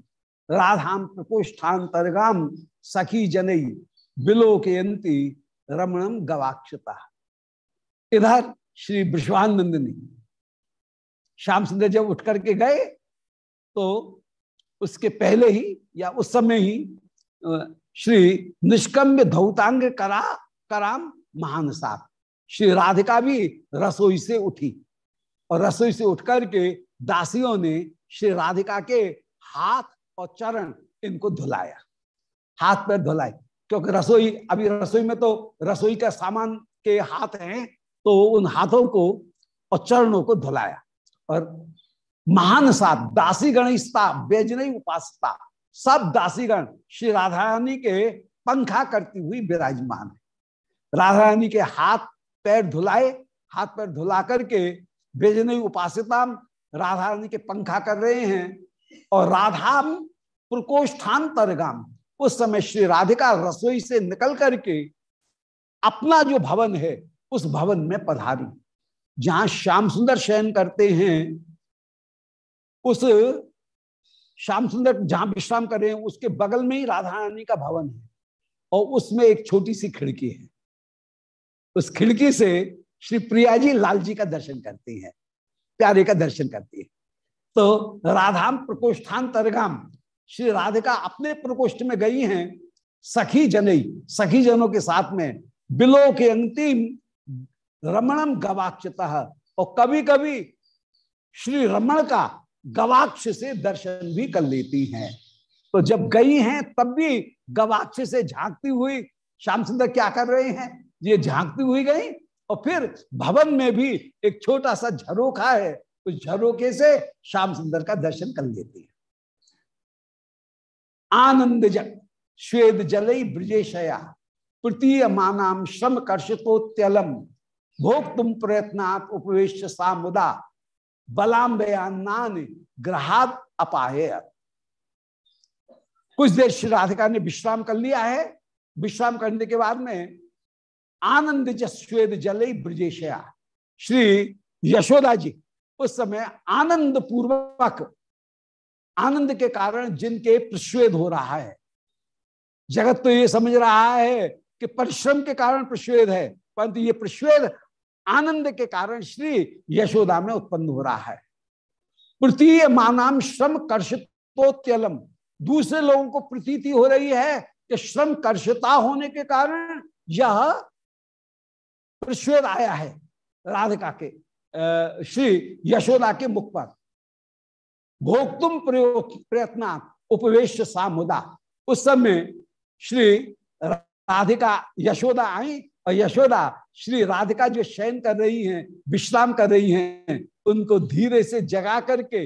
Speaker 1: राधाम प्रकोष्ठांतरगाम सखी जनई बिलोकयंती रमणम गवाक्षता। इधर श्री विश्वानंदिनी श्याम सुंदर जब उठ करके गए तो उसके पहले ही या उस समय ही श्री निष्कम्य धौतांग करा, कराम महान साहब। श्री राधिका भी रसोई से उठी और रसोई से उठ करके दासियों ने श्री राधिका के हाथ और चरण इनको धुलाया। हाथ पैर धुलाए क्योंकि रसोई, अभी रसोई में तो रसोई का सामान के हाथ हैं तो उन हाथों को और चरणों को धुलाया। और महान साथ दासी गणिस्ता बेजनई उपासता। सब दासीगण श्री राधा रानी के पंखा करती हुई विराजमान है। राधा रानी के हाथ पैर धुलाए, हाथ पैर धुला करके बेजनई उपासिता राधा रानी के पंखा कर रहे हैं। और राधा प्रकोष्ठांतरगाम उस समय श्री राधिका रसोई से निकल करके अपना जो भवन है, उस भवन में पधारी। जहाँ श्याम सुंदर शयन करते हैं, उस श्याम सुंदर जहाँ विश्राम कर रहे हैं, उसके बगल में ही राधा रानी का भवन है और उसमें एक छोटी सी खिड़की है। उस खिड़की से श्री प्रिया जी लाल जी का दर्शन करती हैं, प्यारे का दर्शन करती है। तो राधाम प्रकोष्ठान तरगाम श्री राधिका अपने प्रकोष्ठ में गई हैं, सखी जनई, सखी जनों के साथ में बिलो के अंतिम रमणम गवाक्षत। और कभी कभी श्री रमण का गवाक्ष से दर्शन भी कर लेती हैं। तो जब गई हैं, तब भी गवाक्ष से झांकती हुई श्याम सुंदर क्या कर रहे हैं? ये झांकती हुई गई और फिर भवन में भी एक छोटा सा झरोखा है, उस तो झरोखे से श्याम सुंदर का दर्शन कर लेती है। आनंद जल श्वेद जलई ब्रजेशया तृतीय मानाम श्रम कर्षितोत्यलम तुम प्रयत्नात् उपवेश सामुदा बलाम बयान ग्रहाद अपाहे। कुछ देर श्री राधिका ने विश्राम कर लिया है। विश्राम करने के बाद में आनंद जस्वेद जलई ब्रजेशया, श्री यशोदा जी, उस समय आनंद पूर्वक आनंद के कारण जिनके प्रश्वेद हो रहा है। जगत तो ये समझ रहा है कि परिश्रम के कारण प्रश्वेद है, परंतु ये प्रश्वेद आनंद के कारण श्री यशोदा में उत्पन्न हो रहा है। प्रतीय मानाम श्रम कर्षितोत्यलम। दूसरे लोगों को प्रतीति हो रही है कि श्रम कर्षता होने के कारण यह प्रश्वेद आया है राधिका के श्री यशोदा के मुख पर। भोक्तुम प्रयत्न उपवेश सामुदा उस समय श्री राधिका यशोदा आई, और यशोदा श्री राधिका जो शयन कर रही हैं, विश्राम कर रही हैं, उनको धीरे से जगा करके,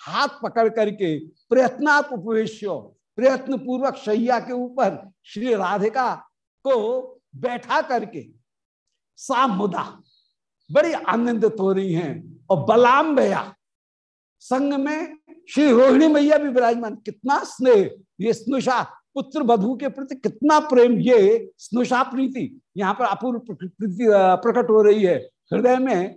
Speaker 1: हाथ पकड़ करके प्रयत्नात् उपवेश प्रयत्न पूर्वक शैया के ऊपर श्री राधिका को बैठा करके सामुदा बड़ी आनंदित हो रही हैं, और बलाम भैया संग में श्री रोहिणी मैया भी विराजमान। कितना स्नेह, ये स्नुषा, पुत्र बधु के प्रति कितना प्रेम, ये स्नुषा प्रीति। यहाँ पर अपूर्व प्रीति प्रकट हो रही है। हृदय में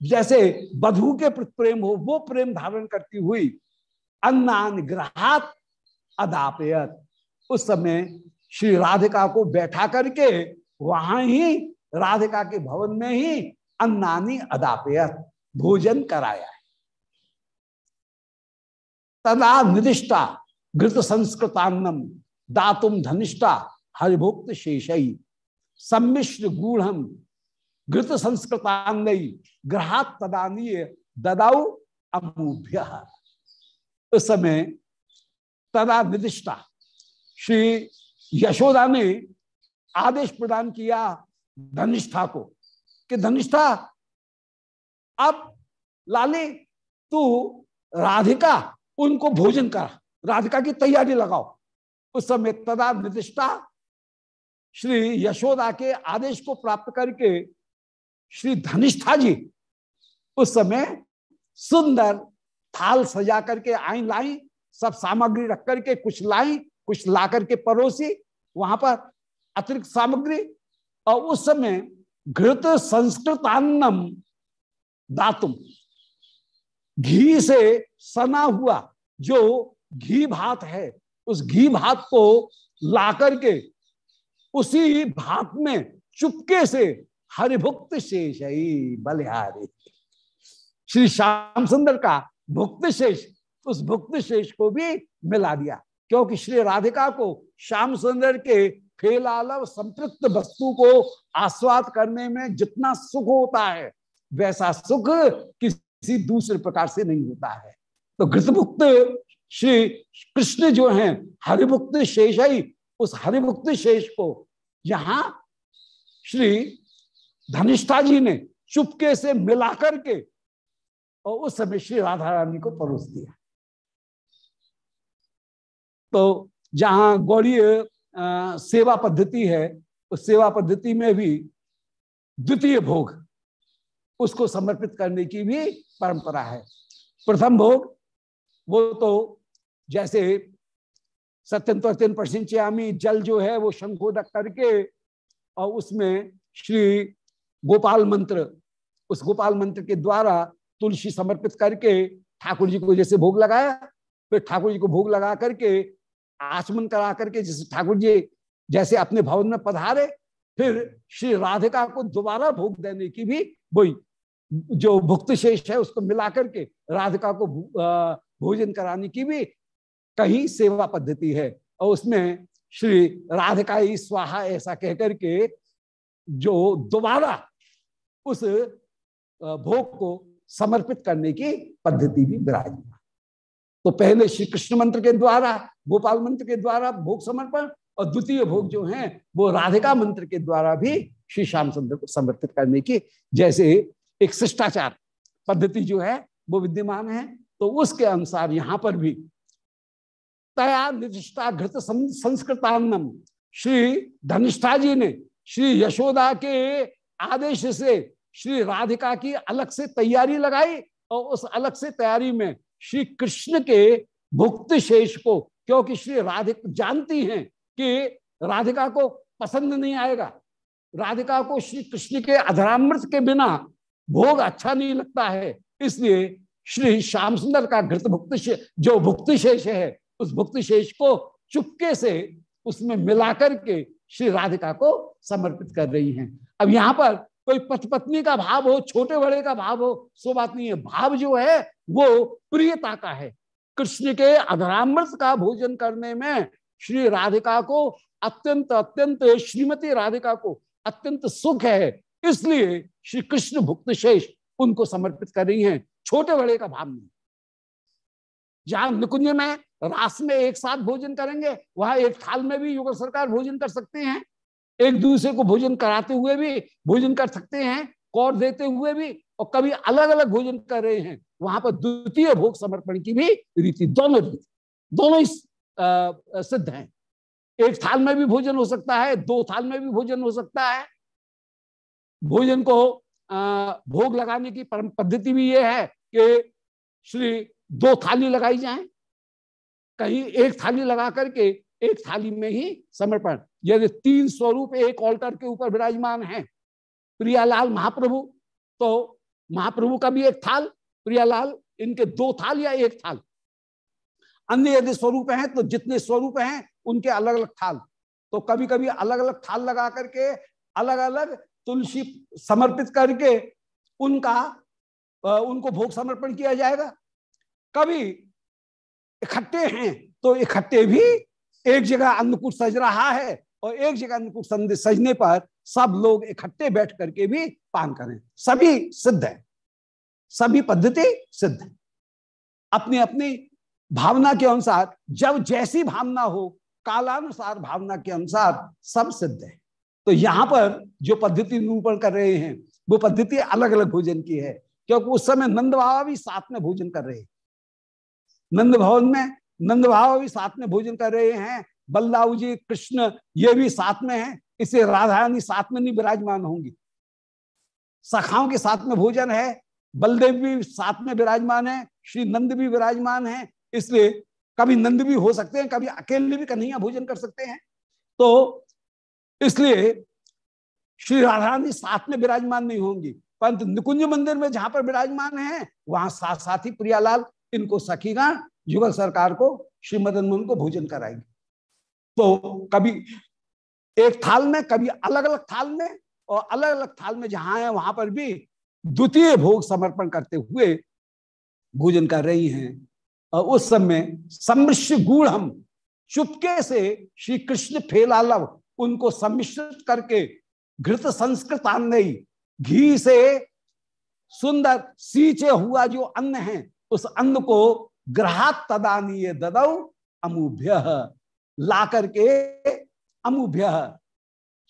Speaker 1: जैसे वधु के प्रति प्रेम हो, वो प्रेम धारण करती हुई अन्नान ग्रहात अदापयत। उस समय श्री राधिका को बैठा करके वहाँ ही, राधिका के भवन में ही अन्नानी अदापयत, भोजन कराया है। तदा निर्दिष्टा घृत संस्कृतान्नम दातुम धनिष्ठा हरिभुक्त शेषई सम्मिश्र गूढ़ घृत संस्कृतान्नई ग्रहात तदानीय ददाऊ अमूभ्य। उस समय तदा निर्दिष्टा श्री यशोदा ने आदेश प्रदान किया धनिष्ठा को कि धनिष्ठा अब लाले, तू राधिका उनको भोजन कर, राधिका की तैयारी लगाओ। उस समय तदा निर्दिष्टा श्री यशोदा के आदेश को प्राप्त करके श्री धनिष्ठा जी उस समय सुंदर थाल सजा करके आई लाई, सब सामग्री रख करके कुछ लाई, कुछ ला करके परोसी, वहाँ पर अतिरिक्त सामग्री और उस समय घृत संस्कृतान्नम दातुम। घी से सना हुआ जो घी भात है, उस घी भात को ला करके उसी भात में चुपके से हरिभुक्त शेष बलिहारी। श्री श्याम सुंदर का भुक्त शेष, उस भुक्त शेष को भी मिला दिया, क्योंकि श्री राधिका को श्याम सुंदर के फेलालव संतृप्त वस्तु को आस्वाद करने में जितना सुख होता है, वैसा सुख किसी दूसरे प्रकार से नहीं होता है। तो घृतमुक्त श्री कृष्ण जो हैं हरिमुक्त शेष ही, उस हरिमुक्त शेष को यहाँ श्री धनिष्ठा जी ने चुपके से मिला करके और उस समय श्री राधा रानी को परोस दिया। तो जहाँ गौड़ीय सेवा पद्धति है, उस सेवा पद्धति में भी द्वितीय भोग उसको समर्पित करने की भी परंपरा है। प्रथम भोग, वो तो जैसे अत्यंत प्रसिंच्यामी जल जो है वो शंखोदक करके और उसमें श्री गोपाल मंत्र, उस गोपाल मंत्र के द्वारा तुलसी समर्पित करके ठाकुर जी को जैसे भोग लगाया, फिर ठाकुर जी को भोग लगा करके आचमन करा करके जैसे ठाकुर जी जैसे अपने भवन में पधारे, फिर श्री राधिका को दोबारा भोग देने की भी वही जो भुक्त शेष है उसको मिला करके राधिका को भोजन कराने की भी कहीं सेवा पद्धति है। और उसमें श्री राधिका ही स्वाहा ऐसा कहकर के जो दोबारा उस भोग को समर्पित करने की पद्धति भी विराजमान। तो पहले श्री कृष्ण मंत्र के द्वारा, गोपाल मंत्र के द्वारा भोग समर्पण और द्वितीय भोग जो है, वो राधिका मंत्र के द्वारा भी श्री श्याम सुंदर को समर्पित करने की, जैसे एक शिष्टाचार पद्धति जो है, वो विद्यमान है तो उसके अनुसार यहाँ पर भी तया निर्दिष्टा घृत संस्कृतान्नम। श्री धनिष्ठा जी ने श्री यशोदा के आदेश से श्री राधिका की अलग से तैयारी लगाई और उस अलग से तैयारी में श्री कृष्ण के भुक्त शेष को, क्योंकि श्री राधिक जानती हैं कि राधिका को पसंद नहीं आएगा, राधिका को श्री कृष्ण के अधरामृत के बिना भोग अच्छा नहीं लगता है। इसलिए श्री श्याम सुंदर का घृत भुक्त जो भुक्त शेष है, उस भुक्त शेष को चुपके से उसमें मिलाकर के श्री राधिका को समर्पित कर रही हैं। अब यहाँ पर कोई पति पत्नी का भाव हो छोटे बड़े का भाव हो, सो बात नहीं है। भाव जो है, वो प्रियता का है। कृष्ण के अधरामृत का भोजन करने में श्री राधिका को अत्यंत अत्यंत श्रीमती राधिका को अत्यंत सुख है। इसलिए श्री कृष्ण भुक्त शेष उनको समर्पित कर रही हैं। छोटे बड़े का भाव नहीं। जहाँ निकुंज में रास में एक साथ भोजन करेंगे, वहाँ एक थाल में भी युगल सरकार भोजन कर सकते हैं। एक दूसरे को भोजन कराते हुए भी भोजन कर सकते हैं, कौर देते हुए भी और कभी अलग अलग भोजन कर रहे हैं। वहाँ पर द्वितीय भोग समर्पण की भी रीति, दोनों रीति, दोनों ही सिद्ध हैं। एक थाल में भी भोजन हो सकता है, दो थाल में भी भोजन हो सकता है। भोजन को भोग लगाने की परम पद्धति भी ये है कि श्री दो थाली लगाई जाए। कहीं एक थाली लगा करके एक थाली में ही समर्पण। यदि तीन स्वरूप एक ऑल्टर के ऊपर विराजमान है, प्रियालाल महाप्रभु तो महाप्रभु का भी एक थाल, प्रियालाल, इनके दो थाल या एक थाल। अन्य यदि स्वरूप हैं तो जितने स्वरूप हैं, उनके अलग अलग थाल। तो कभी कभी अलग अलग थाल लगा करके अलग अलग तुलसी समर्पित करके उनका उनको भोग समर्पण किया जाएगा। कभी इकट्ठे हैं तो इकट्ठे भी एक जगह अन्नकूट सज रहा है और एक जगह अन्नकूट सजने पर सब लोग इकट्ठे बैठ करके भी पान करें। सभी सिद्ध है। सभी पद्धति सिद्ध है। अपनी अपनी भावना के अनुसार, जब जैसी भावना हो, कालानुसार भावना के अनुसार सब सिद्ध है। तो यहाँ पर जो पद्धति निरूपण कर रहे हैं, वो पद्धति अलग अलग भोजन की है, क्योंकि उस समय नंद बाबा भी साथ में भोजन कर रहे हैं। नंद भवन में नंद बाबा भी साथ में भोजन कर रहे हैं बलदाऊ जी, कृष्ण, ये भी साथ में है, इसे राधारानी साथ में नहीं विराजमान होंगी। सखाओं के साथ में भोजन है, बलदेव भी साथ में विराजमान है, श्री नंद भी विराजमान है, इसलिए कभी नंद भी हो सकते हैं, कभी अकेले भी कन्हैया भोजन कर सकते हैं। तो इसलिए श्री राधा रानी साथ में विराजमान नहीं होंगी। परंतु निकुंज मंदिर में जहाँ पर विराजमान है, वहाँ साथ साथ ही प्रियालाल, इनको सखीगण, युगल सरकार को श्री मदन मोहन को भोजन कराएँगे। तो कभी एक थाल में, कभी अलग अलग थाल में और अलग अलग थाल में जहाँ है, वहाँ पर भी द्वितीय भोग समर्पण करते हुए भोजन कर रही हैं। और उस समय सम्मिश्र गुड़ हम चुपके से श्री कृष्ण फेलालव उनको सम्मिश्रित करके घृत संस्कृत अन्न घी से सुंदर सींचे हुआ जो अन्न है, उस अन्न को ग्रहात तदानीय ददौ अमुभ्य। ला करके अमुभ्य।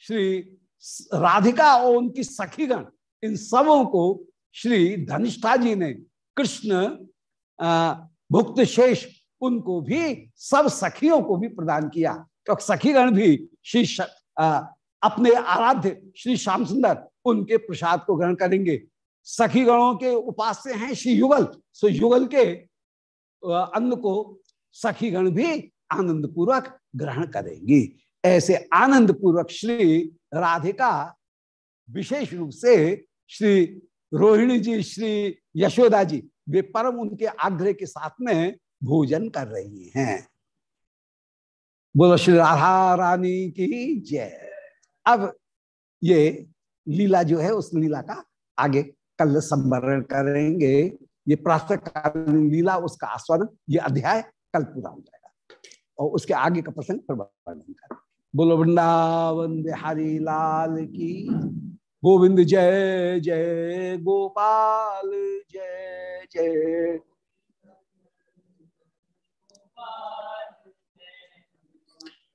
Speaker 1: श्री राधिका और उनकी सखीगण, इन सबों को श्री धनिष्ठा जी ने, कृष्ण भुक्त शेष, उनको भी, सब सखियों को भी प्रदान किया। तो सखीगण भी श्री अपने आराध्य श्री श्याम सुंदर उनके प्रसाद को ग्रहण करेंगे। सखी गणों के उपास्य हैं श्री युगल। सो युगल के अन्न को सखी गण भी आनंद पूर्वक ग्रहण करेंगी। ऐसे आनंद पूर्वक श्री राधिका विशेष रूप से श्री रोहिणी जी, श्री यशोदा जी, वे परम उनके आग्रह के साथ में भोजन कर रही हैं। बोलो श्री राधा रानी की जय। अब ये लीला जो है, उस लीला का आगे कल संवरण करेंगे। ये प्रातः लीला, उसका आस्वादन, ये अध्याय कल पूरा हो जाएगा। और उसके आगे का प्रसंग वर्णन करें। बोलो, वृंदावन बिहारी लाल की गोविंद जय जय गोपाल, जय जय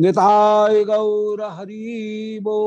Speaker 1: निताय गौर हरी बो